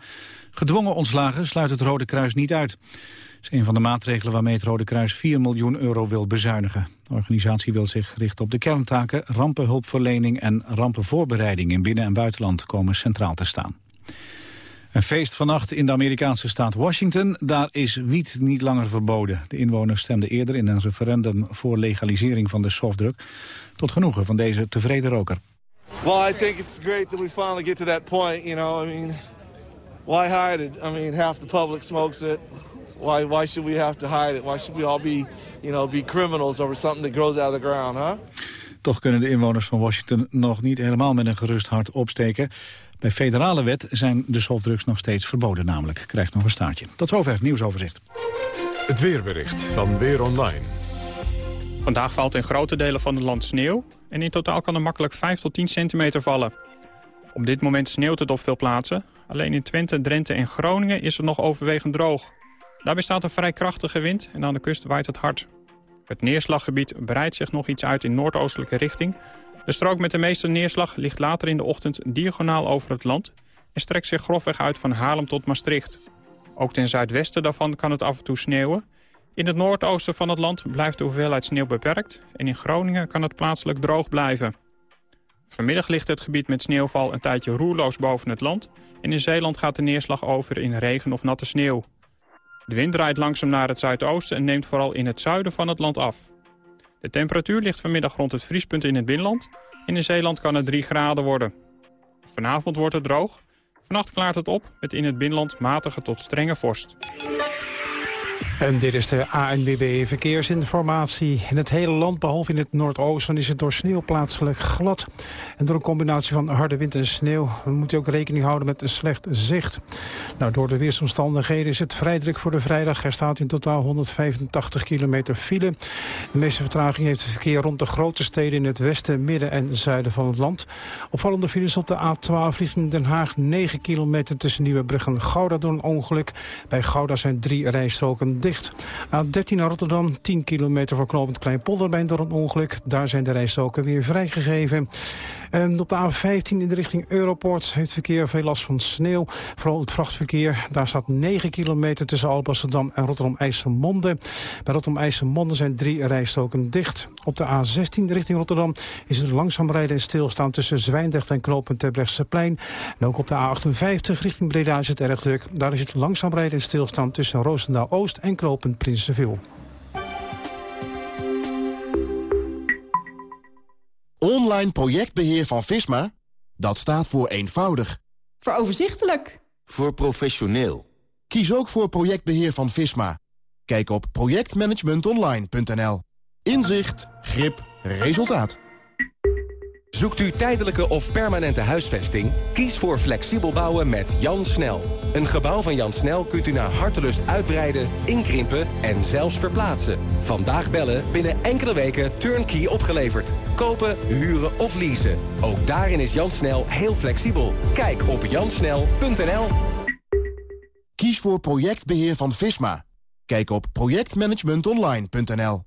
Gedwongen ontslagen sluit het Rode Kruis niet uit. Dat is een van de maatregelen waarmee het Rode Kruis 4 miljoen euro wil bezuinigen. De organisatie wil zich richten op de kerntaken, rampenhulpverlening en rampenvoorbereiding in binnen- en buitenland komen centraal te staan. Een feest vannacht in de Amerikaanse staat Washington. Daar is wiet niet langer verboden. De inwoners stemden eerder in een referendum voor legalisering van de softdrug. Tot genoegen van deze tevreden roker. Well, I think it's great that we finally get to that point, you know. I mean, why hide it? I mean, half the public smokes it. Why, why should we have to hide it? Why should we all be, you know, be criminals over something that grows out of the ground, huh? Toch kunnen de inwoners van Washington nog niet helemaal met een gerust hart opsteken. Bij federale wet zijn de softdrugs nog steeds verboden namelijk. Krijgt nog een staartje. Tot zover het nieuwsoverzicht. Het weerbericht van Weer Online. Vandaag valt in grote delen van het land sneeuw. En in totaal kan er makkelijk 5 tot 10 centimeter vallen. Op dit moment sneeuwt het op veel plaatsen. Alleen in Twente, Drenthe en Groningen is het nog overwegend droog. Daarbij staat een vrij krachtige wind en aan de kust waait het hard. Het neerslaggebied breidt zich nog iets uit in noordoostelijke richting. De strook met de meeste neerslag ligt later in de ochtend diagonaal over het land... en strekt zich grofweg uit van Haarlem tot Maastricht. Ook ten zuidwesten daarvan kan het af en toe sneeuwen. In het noordoosten van het land blijft de hoeveelheid sneeuw beperkt... en in Groningen kan het plaatselijk droog blijven. Vanmiddag ligt het gebied met sneeuwval een tijdje roerloos boven het land... en in Zeeland gaat de neerslag over in regen of natte sneeuw. De wind draait langzaam naar het zuidoosten en neemt vooral in het zuiden van het land af. De temperatuur ligt vanmiddag rond het vriespunt in het binnenland... en in Zeeland kan het 3 graden worden. Vanavond wordt het droog. Vannacht klaart het op met in het binnenland matige tot strenge vorst. En dit is de ANWB Verkeersinformatie. In het hele land, behalve in het noordoosten, is het door sneeuw plaatselijk glad. En door een combinatie van harde wind en sneeuw moet u ook rekening houden met een slecht zicht. Nou, door de weersomstandigheden is het vrij druk voor de vrijdag. Er staat in totaal 185 kilometer file. De meeste vertraging heeft het verkeer rond de grote steden in het westen, midden en zuiden van het land. Opvallende files op de A12 richting Den Haag. 9 kilometer tussen Nieuwebrug en Gouda door een ongeluk. Bij Gouda zijn drie rijstroken dicht. A13 naar Rotterdam, 10 kilometer voor knooppunt Kleinpolderbein door een ongeluk. Daar zijn de rijstroken weer vrijgegeven. Op de A15 in de richting Europort heeft verkeer veel last van sneeuw. Vooral het vrachtverkeer. Daar staat 9 kilometer tussen Alblasserdam en Rotterdam-IJsselmonde. Bij Rotterdam-IJsselmonde zijn drie rijstroken dicht. Op de A16 richting Rotterdam is het langzaam rijden en stilstaan tussen Zwijndrecht en knooppunt Terbrechtseplein. En ook op de A58 richting Breda is het erg druk. Daar is het langzaam rijden en stilstaan tussen Roosendaal-Oost en knooppunt Prinsenville. Online projectbeheer van Visma? Dat staat voor eenvoudig. Voor overzichtelijk. Voor professioneel. Kies ook voor projectbeheer van Visma. Kijk op projectmanagementonline.nl. Inzicht, grip, resultaat. Zoekt u tijdelijke of permanente huisvesting? Kies voor flexibel bouwen met Jan Snel. Een gebouw van Jan Snel kunt u naar hartelust uitbreiden, inkrimpen en zelfs verplaatsen. Vandaag bellen, binnen enkele weken turnkey opgeleverd. Kopen, huren of leasen. Ook daarin is Jan Snel heel flexibel. Kijk op jansnel.nl. Kies voor projectbeheer van Visma. Kijk op projectmanagementonline.nl.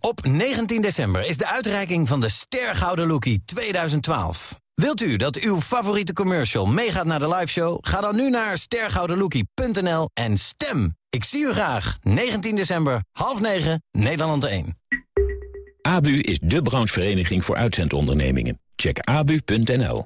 Op 19 december is de uitreiking van de Stergouden Lookie 2012. Wilt u dat uw favoriete commercial meegaat naar de liveshow? Ga dan nu naar stergoudenlookie.nl en stem. Ik zie u graag. 19 december, half 9, Nederland 1. ABU is de branchevereniging voor uitzendondernemingen. Check abu.nl.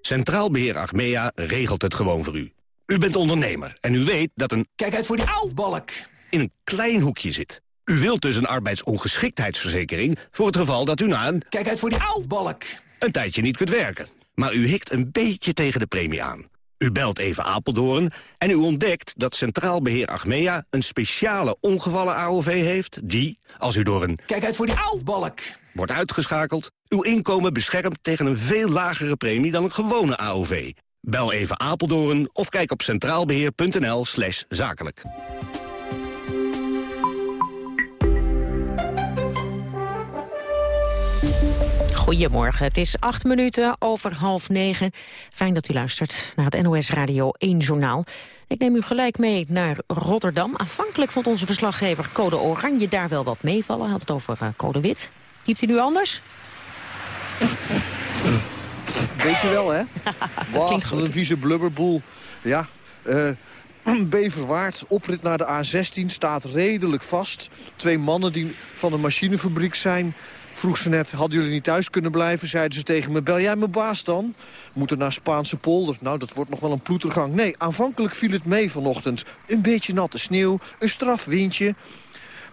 Centraal Beheer Achmea regelt het gewoon voor u. U bent ondernemer en u weet dat een... Kijk uit voor die balk! ...in een klein hoekje zit. U wilt dus een arbeidsongeschiktheidsverzekering... voor het geval dat u na een... Kijk uit voor die balk! ...een tijdje niet kunt werken. Maar u hikt een beetje tegen de premie aan. U belt even Apeldoorn en u ontdekt dat Centraal Beheer Achmea... een speciale ongevallen AOV heeft die, als u door een... Kijk uit voor die balk! ...wordt uitgeschakeld, uw inkomen beschermt tegen een veel lagere premie dan een gewone AOV. Bel even Apeldoorn of kijk op centraalbeheer.nl slash zakelijk. Goedemorgen, het is acht minuten over half negen. Fijn dat u luistert naar het NOS Radio 1 Journaal. Ik neem u gelijk mee naar Rotterdam. Aanvankelijk vond onze verslaggever code oranje daar wel wat meevallen. Had het over uh, code wit. Piept hij nu anders? Weet je wel, hè? <laughs> goed. een vieze blubberboel. Ja, uh, Beverwaard, oprit naar de A16, staat redelijk vast. Twee mannen die van een machinefabriek zijn... Vroeg ze net, hadden jullie niet thuis kunnen blijven? Zeiden ze tegen me, bel jij mijn baas dan? Moeten naar Spaanse polder. Nou, dat wordt nog wel een ploetergang. Nee, aanvankelijk viel het mee vanochtend. Een beetje natte sneeuw, een straf windje.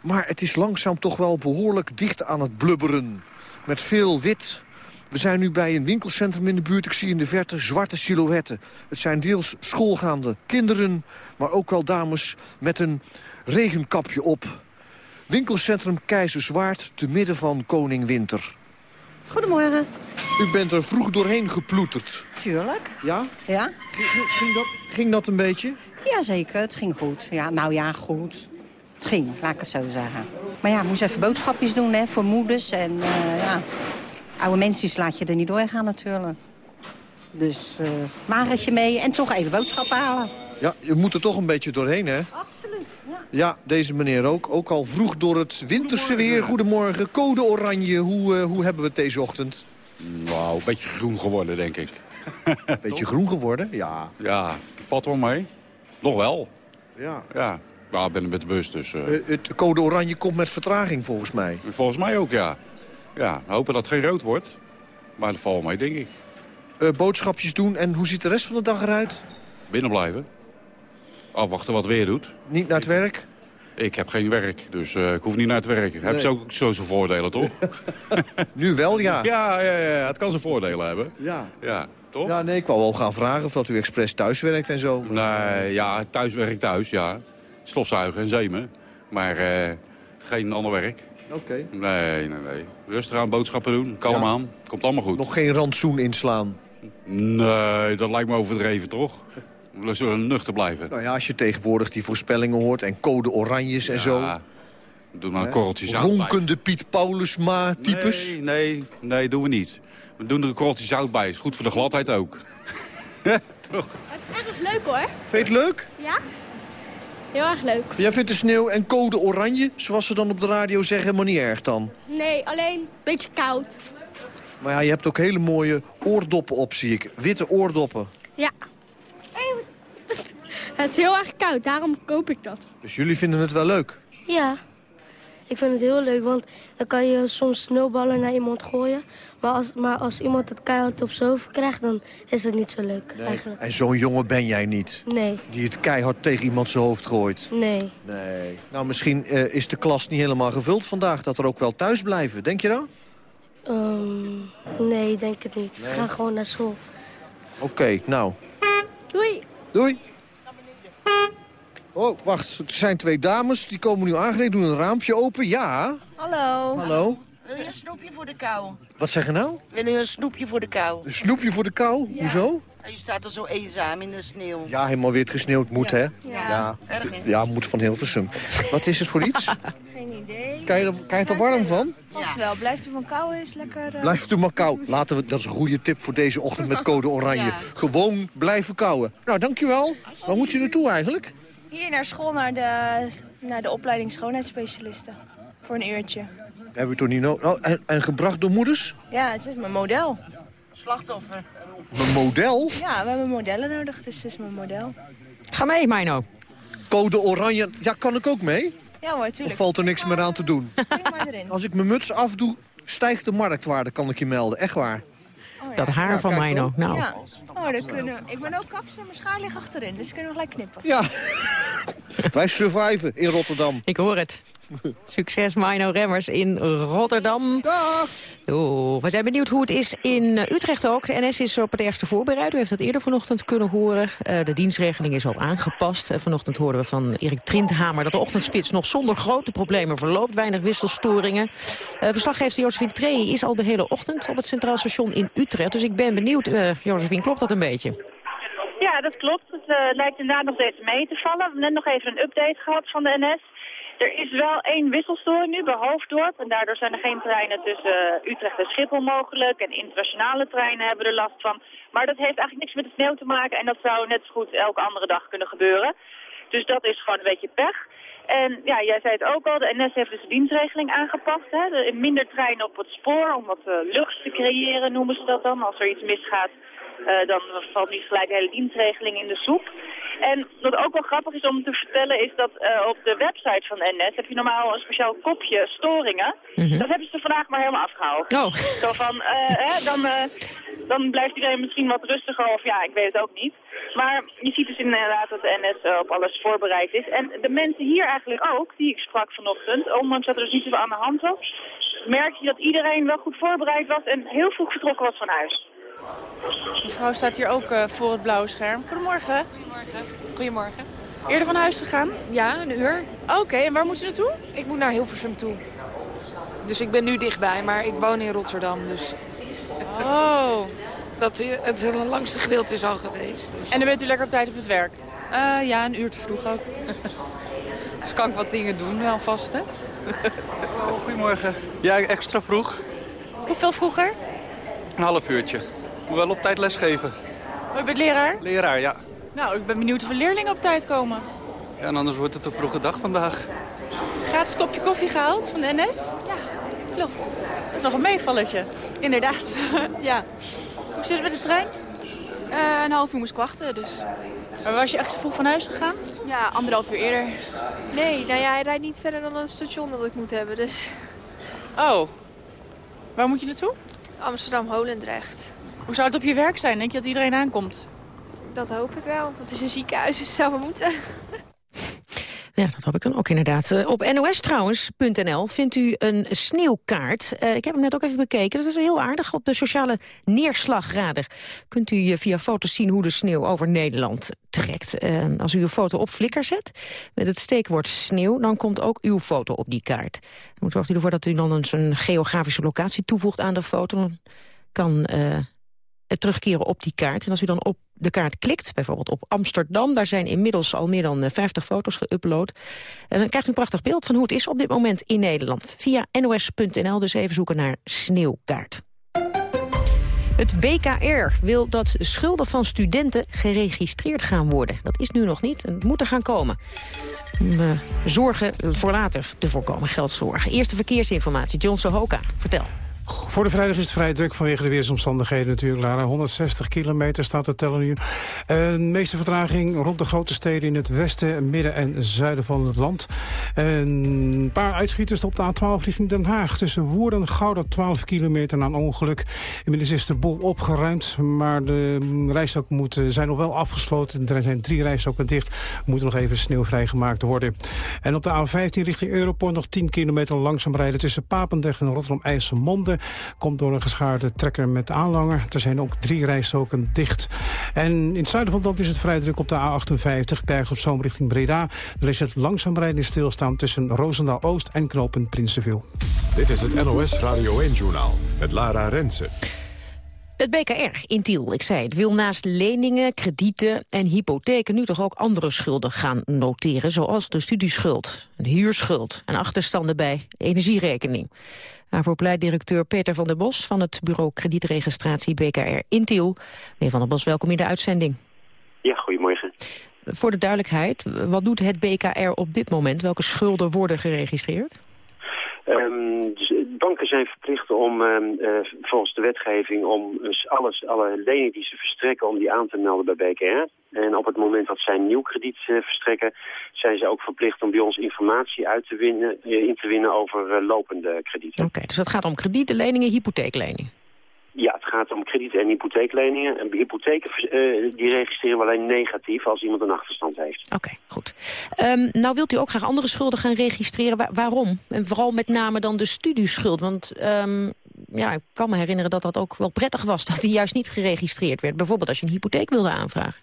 Maar het is langzaam toch wel behoorlijk dicht aan het blubberen. Met veel wit, we zijn nu bij een winkelcentrum in de buurt. Ik zie in de verte zwarte silhouetten. Het zijn deels schoolgaande kinderen, maar ook wel dames met een regenkapje op. Winkelcentrum Keizerswaard, te midden van Koning Winter. Goedemorgen. U bent er vroeg doorheen geploeterd. Tuurlijk. Ja? Ja. Ging, ging dat, ging dat een beetje? Jazeker, het ging goed. Ja, nou ja, goed. Het ging, laat ik het zo zeggen. Maar ja, moest even boodschapjes doen hè, voor moeders. En uh, ja, oude mensen laat je er niet doorgaan natuurlijk. Dus uh, wagentje mee en toch even boodschappen halen. Ja, je moet er toch een beetje doorheen, hè? Absoluut, ja. Deze meneer ook. Ook al vroeg door het winterse weer. Goedemorgen. Code oranje. Hoe, uh, hoe hebben we het deze ochtend? Nou, een beetje groen geworden, denk ik. Een <laughs> beetje groen geworden? Ja. Ja, valt wel mee. Nog wel. Ja. Ja, nou, ik ben met de bus, dus... Uh... Uh, het code oranje komt met vertraging, volgens mij. Volgens mij ook, ja. Ja, hopen dat het geen rood wordt. Maar dat valt mee, denk ik. boodschapjes doen. En hoe ziet de rest van de dag eruit? Binnen blijven. Afwachten wat weer doet. Niet naar het werk? Ik heb geen werk, dus uh, ik hoef niet naar het werk. Nee. Heb ze ook zo zijn voordelen, toch? <laughs> <laughs> nu wel, ja. ja. Ja, ja, het kan zijn voordelen hebben. Ja. Ja, toch? Ja, nee, ik wou wel gaan vragen of dat u expres thuis werkt en zo. Nee, ja, thuis werk thuis, ja. Stofzuigen en zeemen. Maar uh, geen ander werk. Oké. Okay. Nee, nee, nee. Rustig aan boodschappen doen, kalm ja. aan. Komt allemaal goed. Nog geen rantsoen inslaan? Nee, dat lijkt me overdreven, toch? We zullen nuchter blijven. Nou ja, als je tegenwoordig die voorspellingen hoort en code oranjes en ja, zo. Doe maar een korreltje zout Ronkende Piet Paulusma-types? Nee, nee, nee, doen we niet. We doen er een korreltje zout bij. Is goed voor de gladheid ook. <laughs> Toch? Het is erg leuk hoor. Vind je het leuk? Ja. Heel erg leuk. Jij vindt de sneeuw en code oranje, zoals ze dan op de radio zeggen, helemaal niet erg dan? Nee, alleen een beetje koud. Maar ja, je hebt ook hele mooie oordoppen op, zie ik. Witte oordoppen. Ja. Het is heel erg koud, daarom koop ik dat. Dus jullie vinden het wel leuk? Ja, ik vind het heel leuk, want dan kan je soms sneeuwballen naar iemand gooien. Maar als, maar als iemand het keihard op zijn hoofd krijgt, dan is het niet zo leuk nee. eigenlijk. En zo'n jongen ben jij niet? Nee. Die het keihard tegen iemand zijn hoofd gooit? Nee. Nee. Nou, misschien uh, is de klas niet helemaal gevuld vandaag, dat er ook wel thuis blijven. Denk je dat? Um, nee, ik denk het niet. Nee. Ze gaan gewoon naar school. Oké, okay, nou. Doei. Doei. Oh, wacht. Er zijn twee dames. Die komen nu aangereden, doen een raampje open. Ja. Hallo. Hallo. Wil je een snoepje voor de kou? Wat zeg je nou? Wil je een snoepje voor de kou? Een snoepje voor de kou? Ja. Hoezo? Je staat er zo eenzaam in de sneeuw. Ja, helemaal wit gesneeuwd moet, ja. hè? Ja, ja. erg ja, moet van Hilversum. Wat is het voor iets? <laughs> Geen idee. Kan je, kan je er warm van? Vast wel. Blijft u van kou is lekker... Uh... Blijft u maar kou. Laten we, dat is een goede tip voor deze ochtend met code oranje. <laughs> Ja. Gewoon blijven kouwen. Nou, dankjewel. Waar moet je naartoe eigenlijk? Hier naar school, naar de, naar de opleiding schoonheidsspecialisten. Voor een uurtje. Dat heb ik toch niet nodig. Oh, en, en gebracht door moeders? Ja, het is mijn model. Slachtoffer. Mijn model? Ja, we hebben modellen nodig, dus het is mijn model. Ga mee, Mino. Code oranje. Ja, kan ik ook mee? Ja hoor, tuurlijk. Of valt er niks meer aan te doen? maar erin. Als ik mijn muts afdoe, stijgt de marktwaarde, kan ik je melden. Echt waar. Ja. Dat haar ja, van Mino. Nou. Ja. Oh, dat kunnen... Ik ben ook kaps en mijn schaar ligt achterin, dus kunnen we gelijk knippen. Ja. <laughs> Wij surviven in Rotterdam. Ik hoor het. Succes Mino Remmers in Rotterdam. Dag! Oh, we zijn benieuwd hoe het is in Utrecht ook. De NS is op het ergste voorbereid. U heeft dat eerder vanochtend kunnen horen. Uh, de dienstregeling is al aangepast. Uh, vanochtend hoorden we van Erik Trindhamer dat de ochtendspits nog zonder grote problemen verloopt. Weinig wisselstoringen. Uh, verslaggever Josephine Tree is al de hele ochtend op het Centraal Station in Utrecht. Dus ik ben benieuwd, Josephine, klopt dat een beetje? Ja, dat klopt. Het lijkt inderdaad nog steeds mee te vallen. We hebben net nog even een update gehad van de NS. Er is wel één wisselstoring nu bij Hoofddorp. En daardoor zijn er geen treinen tussen Utrecht en Schiphol mogelijk. En internationale treinen hebben er last van. Maar dat heeft eigenlijk niks met de sneeuw te maken. En dat zou net zo goed elke andere dag kunnen gebeuren. Dus dat is gewoon een beetje pech. En ja, jij zei het ook al, de NS heeft dus de dienstregeling aangepast. Hè? De, minder treinen op het spoor om wat uh, lucht te creëren, noemen ze dat dan. Als er iets misgaat, dan valt niet gelijk de hele dienstregeling in de soep. En wat ook wel grappig is om te vertellen is dat uh, op de website van NS heb je normaal een speciaal kopje storingen. Mhm. Dat hebben ze vandaag maar helemaal afgehaald. Oh. Zo van, uh, hè, dan, uh, dan blijft iedereen misschien wat rustiger of ja, ik weet het ook niet. Maar je ziet dus inderdaad dat de NS op alles voorbereid is. En de mensen hier eigenlijk ook, die ik sprak vanochtend, ondanks dat er dus niet zoveel aan de hand was, merk je dat iedereen wel goed voorbereid was en heel vroeg vertrokken was van huis. Mevrouw staat hier ook uh, voor het blauwe scherm. Goedemorgen. Goedemorgen. Goedemorgen. Eerder van huis gegaan? Ja, een uur. Oké, okay, en waar moet u naartoe? Ik moet naar Hilversum toe. Dus ik ben nu dichtbij, maar ik woon in Rotterdam. Dus... Oh. Dat het langste gedeelte is al geweest. Dus. En dan bent u lekker op tijd op het werk? Uh, ja, een uur te vroeg ook. <laughs> dus kan ik wat dingen doen alvast, hè? oh, goedemorgen. Ja, extra vroeg. Hoeveel vroeger? Een half uurtje. Moet wel op tijd lesgeven. Oh, je bent leraar? Leraar, ja. Nou, ik ben benieuwd of er leerlingen op tijd komen. Ja, en anders wordt het een vroege dag vandaag. Gratis kopje koffie gehaald van de NS? Ja, klopt. Dat is nog een meevallertje. Inderdaad, <laughs> ja. Hoe zit het met de trein? Uh, een half uur moest ik wachten, dus... Maar was je echt zo vroeg van huis gegaan? Ja, anderhalf uur eerder. Nee, nou ja, hij rijdt niet verder dan een station dat ik moet hebben, dus... Oh. Waar moet je naartoe? Amsterdam, Holendrecht. Hoe zou het op je werk zijn? Denk je dat iedereen aankomt? Dat hoop ik wel. Want het is een ziekenhuis, dus het zou wel moeten. <laughs> Ja, dat hoop ik dan ook inderdaad. Uh, op nostrouwens.nl vindt u een sneeuwkaart. Uh, ik heb hem net ook even bekeken. Dat is heel aardig. Op de sociale neerslagradar kunt u uh, via foto's zien hoe de sneeuw over Nederland trekt. als u uw foto op Flickr zet met het steekwoord sneeuw... dan komt ook uw foto op die kaart. Dan zorgt u ervoor dat u dan eens een geografische locatie toevoegt aan de foto. Dan kan terugkeren op die kaart. En als u dan op de kaart klikt, bijvoorbeeld op Amsterdam... daar zijn inmiddels al meer dan 50 eh, foto's geüpload. En dan krijgt u een prachtig beeld van hoe het is op dit moment in Nederland. Via nos.nl dus even zoeken naar sneeuwkaart. Het BKR wil dat schulden van studenten geregistreerd gaan worden. Dat is nu nog niet en moet er gaan komen. Om uh, zorgen voor later te voorkomen, geldzorgen. Eerste verkeersinformatie, John Sohoka, vertel. Voor de vrijdag is het vrij druk vanwege de weersomstandigheden natuurlijk, Lara. 160 kilometer staat te tellen nu. De meeste vertraging rond de grote steden in het westen, midden en zuiden van het land. een paar uitschieters op de A12 richting Den Haag. Tussen Woerden en Gouda 12 kilometer na een ongeluk. Inmiddels is de boel opgeruimd, maar de rijstroken moeten, zijn nog wel afgesloten. Er zijn drie rijstroken dicht. Moeten nog even sneeuwvrij gemaakt worden. En op de A15 richting Europort nog 10 kilometer langzaam rijden... tussen Papendrecht en Rotterdam-IJsselmonde. Komt door een geschaarde trekker met aanlanger. Er zijn ook drie rijstroken dicht. En in het zuiden van het land is het vrij druk op de A58... Berg op Zoom richting Breda. Er is het langzaam rijden stilstaan tussen Roosendaal-Oost en knopen Prinsenville. Dit is het NOS Radio 1-journaal met Lara Rensen. Het BKR in Tiel, ik zei het, wil naast leningen, kredieten en hypotheken nu toch ook andere schulden gaan noteren, zoals de studieschuld, de huurschuld en achterstanden bij energierekening. NAVO-pleitdirecteur Peter van der Bos van het bureau kredietregistratie BKR in Tiel. Meneer van der Bos, welkom in de uitzending. Ja, goedemorgen. Voor de duidelijkheid, wat doet het BKR op dit moment? Welke schulden worden geregistreerd? Um, banken zijn verplicht om uh, volgens de wetgeving om dus alles, alle leningen die ze verstrekken om die aan te melden bij BKR. En op het moment dat zij nieuw krediet uh, verstrekken, zijn ze ook verplicht om bij ons informatie uit te winnen, in te winnen over lopende kredieten. Oké, dus dat gaat om kredieten, leningen, hypotheekleningen. Ja, het gaat om krediet- en hypotheekleningen. En hypotheken uh, die registreren we alleen negatief als iemand een achterstand heeft. Oké, okay, goed. Um, nou wilt u ook graag andere schulden gaan registreren. Wa waarom? En vooral met name dan de studieschuld. Want um, ja, ik kan me herinneren dat dat ook wel prettig was... dat die juist niet geregistreerd werd. Bijvoorbeeld als je een hypotheek wilde aanvragen.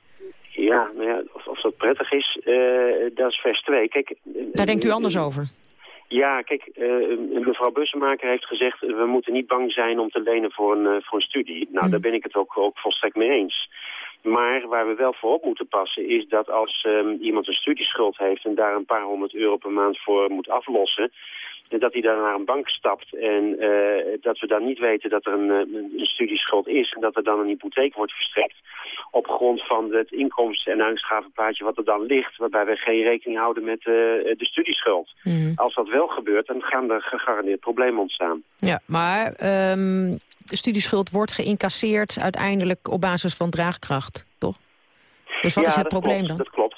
Ja, nou ja of, of dat prettig is, uh, dat is vers 2. Kijk, Daar denkt u anders over? Ja, kijk, uh, mevrouw Bussemaker heeft gezegd... we moeten niet bang zijn om te lenen voor een, uh, voor een studie. Nou, mm. daar ben ik het ook, ook volstrekt mee eens. Maar waar we wel voor op moeten passen is dat als um, iemand een studieschuld heeft... en daar een paar honderd euro per maand voor moet aflossen dat hij dan naar een bank stapt en uh, dat we dan niet weten dat er een, een, studieschuld is en dat er dan een hypotheek wordt verstrekt op grond van het inkomsten- en uitgavenplaatje wat er dan ligt, waarbij we geen rekening houden met uh, de studieschuld. Mm. Als dat wel gebeurt, dan gaan er gegarandeerd problemen ontstaan. Ja, maar um, de studieschuld wordt geïncasseerd uiteindelijk op basis van draagkracht, toch? Dus wat ja, is het probleem klopt, dan? Dat klopt.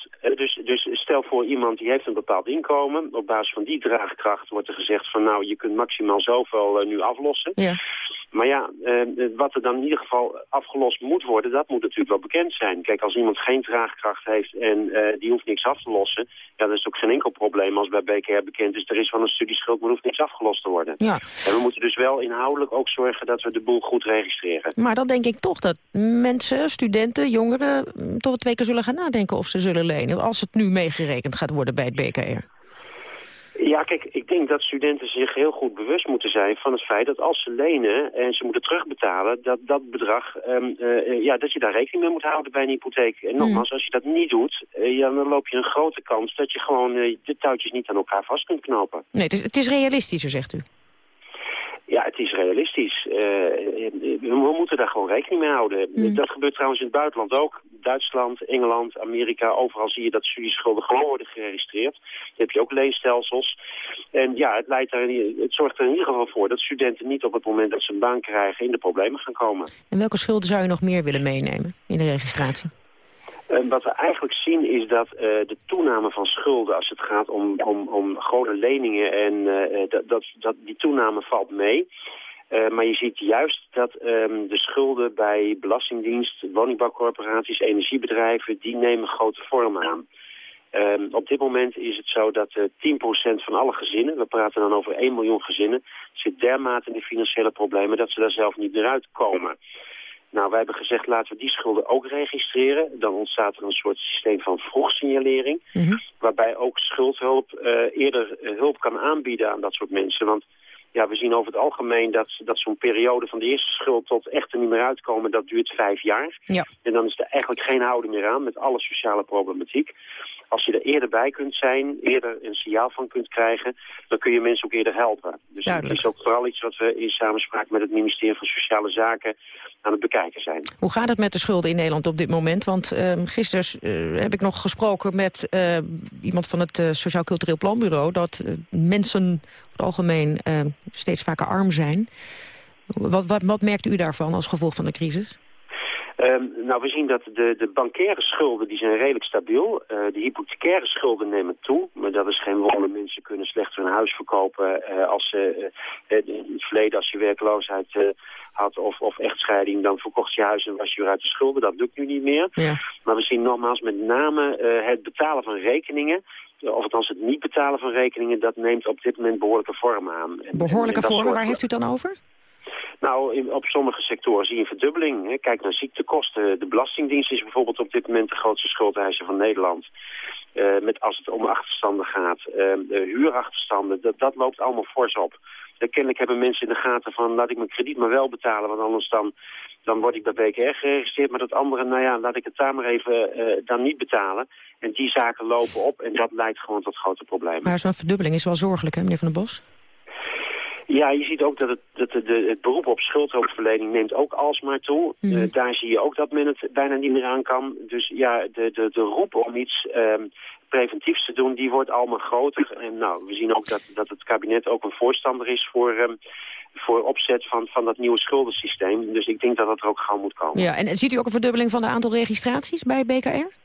Stel voor iemand die heeft een bepaald inkomen. Op basis van die draagkracht wordt er gezegd van nou, je kunt maximaal zoveel eh, nu aflossen. Ja. Maar ja, eh, wat er dan in ieder geval afgelost moet worden, dat moet natuurlijk wel bekend zijn. Kijk, als iemand geen draagkracht heeft en eh, die hoeft niks af te lossen, ja, dan is ook geen enkel probleem als bij BKR bekend is, er is wel een studieschuld, maar er hoeft niks afgelost te worden. Ja. En we moeten dus wel inhoudelijk ook zorgen dat we de boel goed registreren. Maar dan denk ik toch dat mensen, studenten, jongeren... mm, toch twee keer zullen gaan nadenken of ze zullen lenen... als het nu meegerekend gaat worden bij het BKR. Ja, kijk, ik denk dat studenten zich heel goed bewust moeten zijn van het feit dat als ze lenen en ze moeten terugbetalen, dat dat bedrag, ehm, eh, ja, dat je daar rekening mee moet houden bij een hypotheek. En nogmaals, als je dat niet doet, eh, ja, dan loop je een grote kans dat je gewoon eh, de touwtjes niet aan elkaar vast kunt knopen. Nee, het is, het is realistischer, zegt u. Ja, het is realistisch. Eh, we moeten daar gewoon rekening mee houden. Hmm. Dat gebeurt trouwens in het buitenland ook. Duitsland, Engeland, Amerika, overal zie je dat studieschulden gewoon worden geregistreerd. Dan heb je ook leenstelsels. En ja, het, leidt er, het zorgt er in ieder geval voor dat studenten niet op het moment dat ze een baan krijgen in de problemen gaan komen. En welke schulden zou je nog meer willen meenemen in de registratie? Uh, wat we eigenlijk zien is dat uh, de toename van schulden, als het gaat om, om, om gewone leningen, en uh, dat, dat, dat, die toename valt mee. maar je ziet juist dat um, de schulden bij belastingdienst, woningbouwcorporaties, energiebedrijven, die nemen grote vorm aan. Um, op dit moment is het zo dat 10% van alle gezinnen, we praten dan over 1 miljoen gezinnen, zit dermate in de financiële problemen dat ze daar zelf niet meer uitkomen. Nou, wij hebben gezegd, laten we die schulden ook registreren. Dan ontstaat er een soort systeem van vroegsignalering... Mm -hmm. waarbij ook schuldhulp uh, eerder uh, hulp kan aanbieden aan dat soort mensen. Want ja, we zien over het algemeen dat, dat zo'n periode van de eerste schuld... tot echt er niet meer uitkomen, dat duurt vijf jaar. Ja. En dan is er eigenlijk geen houden meer aan met alle sociale problematiek. Als je er eerder bij kunt zijn, eerder een signaal van kunt krijgen... dan kun je mensen ook eerder helpen. Dus dat is ook vooral iets wat we in samenspraak met het ministerie van Sociale Zaken aan het bekijken zijn. Hoe gaat het met de schulden in Nederland op dit moment? Want uh, gisteren uh, heb ik nog gesproken met uh, iemand van het Sociaal Cultureel Planbureau... dat mensen over het algemeen steeds vaker arm zijn. Wat, wat, wat merkt u daarvan als gevolg van de crisis? Um, nou, we zien dat de, de bankaire schulden die zijn redelijk stabiel. Uh, de hypothecaire schulden nemen toe. Maar dat is geen wonder. Mensen kunnen slechter hun huis verkopen. Uh, als ze uh, in het verleden als je werkloosheid had of, of echtscheiding... dan verkocht je huis en was je weer uit de schulden. Dat lukt nu niet meer. Ja. Maar we zien nogmaals met name het betalen van rekeningen... of althans het niet betalen van rekeningen... dat neemt op dit moment behoorlijke vormen aan. En, behoorlijke vormen? Waar heeft u het dan over? Nou, op sommige sectoren zie je een verdubbeling. Hè. Kijk naar ziektekosten. De Belastingdienst is bijvoorbeeld op dit moment de grootste schuldeiser van Nederland. Uh, met als het om achterstanden gaat. Uh, de huurachterstanden, dat, dat loopt allemaal fors op. Uh, kennelijk hebben mensen in de gaten van laat ik mijn krediet maar wel betalen, want anders dan, dan word ik bij BKR geregistreerd. Maar dat andere, nou ja, laat ik het daar maar even dan niet betalen. En die zaken lopen op en dat leidt gewoon tot grote problemen. Maar zo'n verdubbeling is wel zorgelijk, hè, meneer Van der Bos? Ja, je ziet ook dat het, dat de, de, het beroep op schuldhulpverlening neemt ook alsmaar toe. Mm. Uh, daar zie je ook dat men het bijna niet meer aan kan. Dus ja, de, de, de roep om iets um, preventiefs te doen, die wordt allemaal groter. En nou, we zien ook dat, dat het kabinet ook een voorstander is voor... Um, voor opzet van, van dat nieuwe schuldensysteem. Dus ik denk dat dat er ook gauw moet komen. Ja, en ziet u ook een verdubbeling van de aantal registraties bij BKR?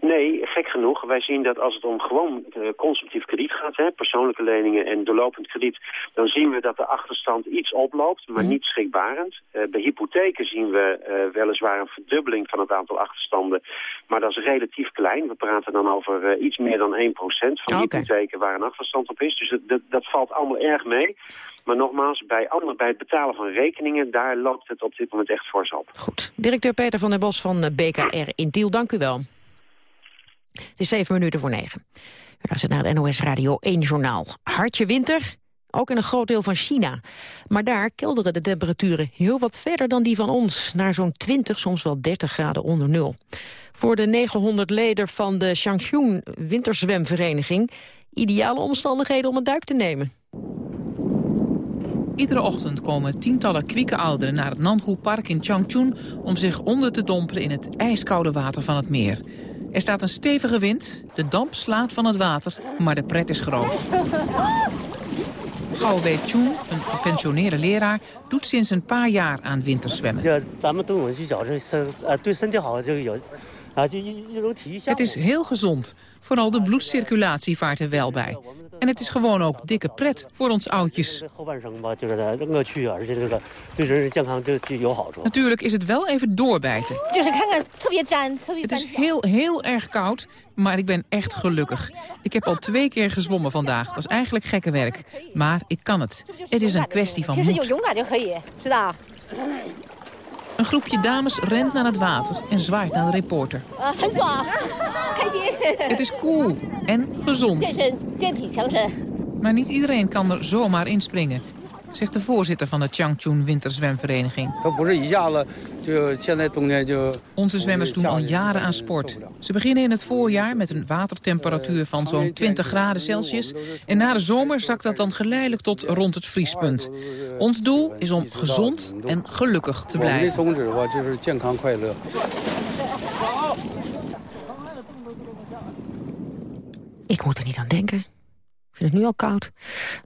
Nee, gek genoeg. Wij zien dat als het om gewoon uh, consumptief krediet gaat, hè, persoonlijke leningen en doorlopend krediet, dan zien we dat de achterstand iets oploopt, maar mm. niet schrikbarend. Uh, bij hypotheken zien we uh, weliswaar een verdubbeling van het aantal achterstanden, maar dat is relatief klein. We praten dan over iets meer dan 1% van okay. hypotheken waar een achterstand op is. Dus dat, dat, dat valt allemaal erg mee. Maar nogmaals, bij, andere, bij het betalen van rekeningen, daar loopt het op dit moment echt fors op. Goed. Directeur Peter van der Bos van BKR in Tiel, dank u wel. Het is zeven minuten voor negen. U luistert naar het NOS Radio 1 journaal. Hartje winter, ook in een groot deel van China. Maar daar kelderen de temperaturen heel wat verder dan die van ons. Naar zo'n 20, soms wel 30 graden onder nul. Voor de 900 leden van de Changchun Winterzwemvereniging... ideale omstandigheden om een duik te nemen. Iedere ochtend komen tientallen kwieke ouderen naar het Nanhu Park in Changchun... om zich onder te dompelen in het ijskoude water van het meer. Er staat een stevige wind, de damp slaat van het water, maar de pret is groot. Gao Wei Chun, een gepensioneerde leraar, doet sinds een paar jaar aan winterzwemmen. Het is heel gezond. Vooral de bloedcirculatie vaart er wel bij. En het is gewoon ook dikke pret voor ons oudjes. Natuurlijk is het wel even doorbijten. Het is heel, heel erg koud, maar ik ben echt gelukkig. Ik heb al twee keer gezwommen vandaag. Dat is eigenlijk gekke werk. Maar ik kan het. Het is een kwestie van moed. Een groepje dames rent naar het water en zwaait naar de reporter. Het is cool en gezond. Maar niet iedereen kan er zomaar inspringen zegt de voorzitter van de Changchun Winterzwemvereniging. Onze zwemmers doen al jaren aan sport. Ze beginnen in het voorjaar met een watertemperatuur van zo'n 20 graden Celsius. En na de zomer zakt dat dan geleidelijk tot rond het vriespunt. Ons doel is om gezond en gelukkig te blijven. Ik moet er niet aan denken. Ik vind het nu al koud.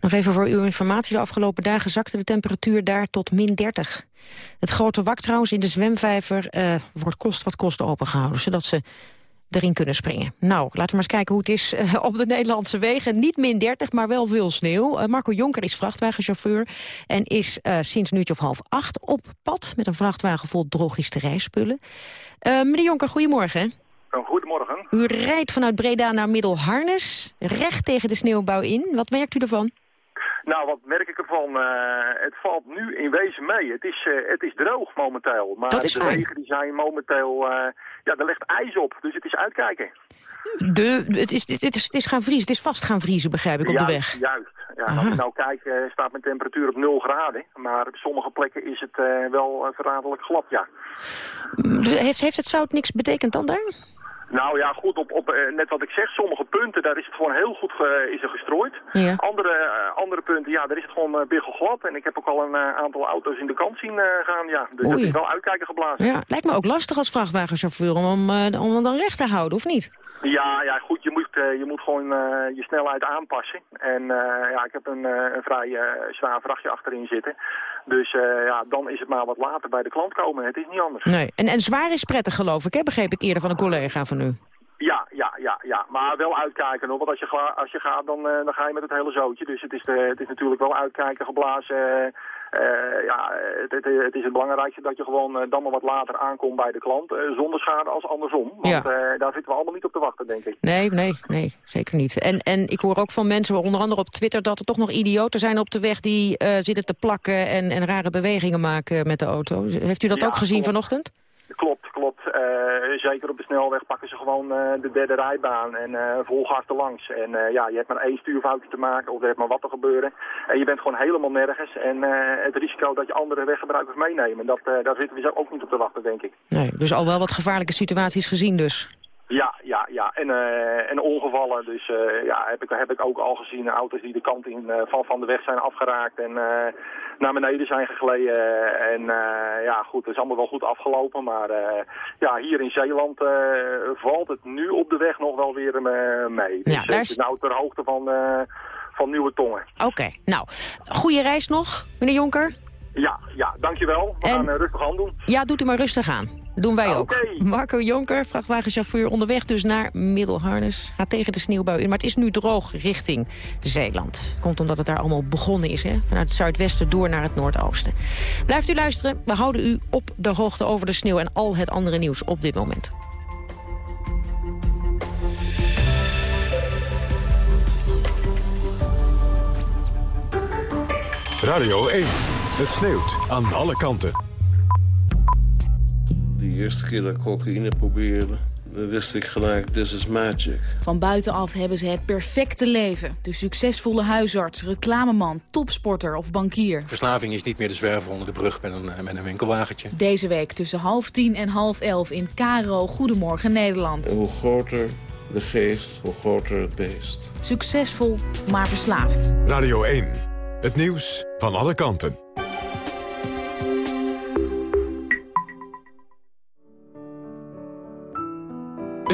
Nog even voor uw informatie. De afgelopen dagen zakte de temperatuur daar tot min 30. Het grote wak trouwens in de zwemvijver uh, wordt kost wat kost opengehouden. Zodat ze erin kunnen springen. Nou, laten we maar eens kijken hoe het is uh, op de Nederlandse wegen. Niet min 30, maar wel veel sneeuw. Uh, Marco Jonker is vrachtwagenchauffeur en is sinds nu of half acht op pad... met een vrachtwagen vol drogisterijspullen. meneer Jonker, goedemorgen. Goedemorgen. U rijdt vanuit Breda naar Middelharnis, recht tegen de sneeuwbouw in. Wat merkt u ervan? Nou, wat merk ik ervan? Uh, het valt nu in wezen mee. Het is, uh, het is droog momenteel. Maar de fijn. regen die zijn momenteel... Uh, ja, er ligt ijs op, dus het is uitkijken. De, het, is, het, is, het is gaan vriezen. Het is vast gaan vriezen, begrijp ik, op juist, de weg. Juist. Ja, als ik nou kijk, staat mijn temperatuur op 0 graden. Maar op sommige plekken is het wel verraderlijk glad, ja. Heeft, heeft het zout niks betekend dan daar? Nou ja, goed, op, op uh, net wat ik zeg, sommige punten, daar is het gewoon heel goed ge, is er gestrooid. Ja. Andere, uh, andere punten, ja, daar is het gewoon uh, biggelglad. En ik heb ook al een aantal auto's in de kant zien gaan, ja. Dus dat is wel uitkijken geblazen. Ja, lijkt me ook lastig als vrachtwagenchauffeur om, om hem dan recht te houden, of niet? Ja, ja, goed, je moet, je moet gewoon je snelheid aanpassen. En ja, ik heb een, een vrij zwaar vrachtje achterin zitten. Dus ja, dan is het maar wat later bij de klant komen. Het is niet anders. Nee. En, en zwaar is prettig geloof ik, hè? begreep ik eerder van een collega van u. Ja, ja, ja, ja. Maar wel uitkijken hoor. Want als je, als je gaat, dan, dan ga je met het hele zootje. Dus het is, de, het is natuurlijk wel uitkijken, geblazen. Uh, uh, ja, het, het, het, is het belangrijkste dat je gewoon uh, dan maar wat later aankomt bij de klant. Uh, zonder schade als andersom. Want ja. daar zitten we allemaal niet op te wachten, denk ik. Nee, nee, nee, zeker niet. En, en ik hoor ook van mensen, onder andere op Twitter... dat er toch nog idioten zijn op de weg die zitten te plakken... En, en rare bewegingen maken met de auto. Heeft u dat ja, ook gezien vanochtend? Klopt, klopt. Uh, zeker op de snelweg pakken ze gewoon uh, de derde rijbaan en uh, vol gas erlangs. En ja, je hebt maar één stuurfoutje te maken of er heeft maar wat te gebeuren. En je bent gewoon helemaal nergens. En het risico dat je andere weggebruikers meenemen, dat, daar zitten we zo ook niet op te wachten, denk ik. Nee, dus al wel wat gevaarlijke situaties gezien dus? Ja, ja, ja. En, uh, en ongevallen. Dus uh, ja, heb ik, heb ik ook al gezien auto's die de kant in, uh, van, van de weg zijn afgeraakt en naar beneden zijn gegleden. En ja, goed, het is allemaal wel goed afgelopen. Maar ja, hier in Zeeland valt het nu op de weg nog wel weer mee. Dus daar is nou ter hoogte van, van Nieuwe Tongen. Oké, okay. nou, goede reis nog, meneer Jonker. Ja, ja, dankjewel. We en... gaan rustig aan doen. Ja, doet u maar rustig aan. Doen wij ook. Okay. Marco Jonker, vrachtwagenchauffeur, onderweg dus naar Middelharnis. Gaat tegen de sneeuwbui in, maar het is nu droog richting Zeeland. Komt omdat het daar allemaal begonnen is, hè? vanuit het zuidwesten door naar het noordoosten. Blijft u luisteren, we houden u op de hoogte over de sneeuw... en al het andere nieuws op dit moment. Radio 1, het sneeuwt aan alle kanten. De eerste keer dat ik cocaïne probeerde, wist ik gelijk, this is magic. Van buitenaf hebben ze het perfecte leven. De succesvolle huisarts, reclameman, topsporter of bankier. Verslaving is niet meer de zwerver onder de brug met een, met een winkelwagentje. Deze week tussen half tien en half elf in Caro Goedemorgen Nederland. En hoe groter de geest, hoe groter het beest. Succesvol, maar verslaafd. Radio 1, het nieuws van alle kanten.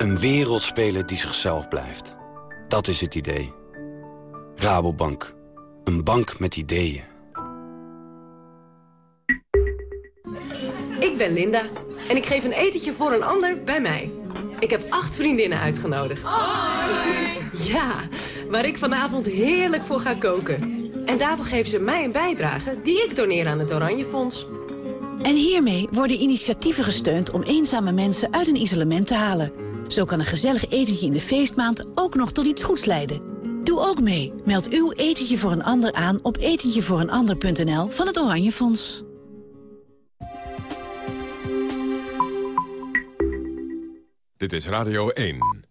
Een wereldspeler die zichzelf blijft. Dat is het idee. Rabobank. Een bank met ideeën. Ik ben Linda en ik geef een etentje voor een ander bij mij. Ik heb acht vriendinnen uitgenodigd. Ja, waar ik vanavond heerlijk voor ga koken. En daarvoor geven ze mij een bijdrage die ik doneer aan het Oranje Fonds. En hiermee worden initiatieven gesteund om eenzame mensen uit een isolement te halen. Zo kan een gezellig etentje in de feestmaand ook nog tot iets goeds leiden. Doe ook mee. Meld uw etentje voor een ander aan op etentjevooreenander.nl van het Oranje Fonds. Dit is Radio 1.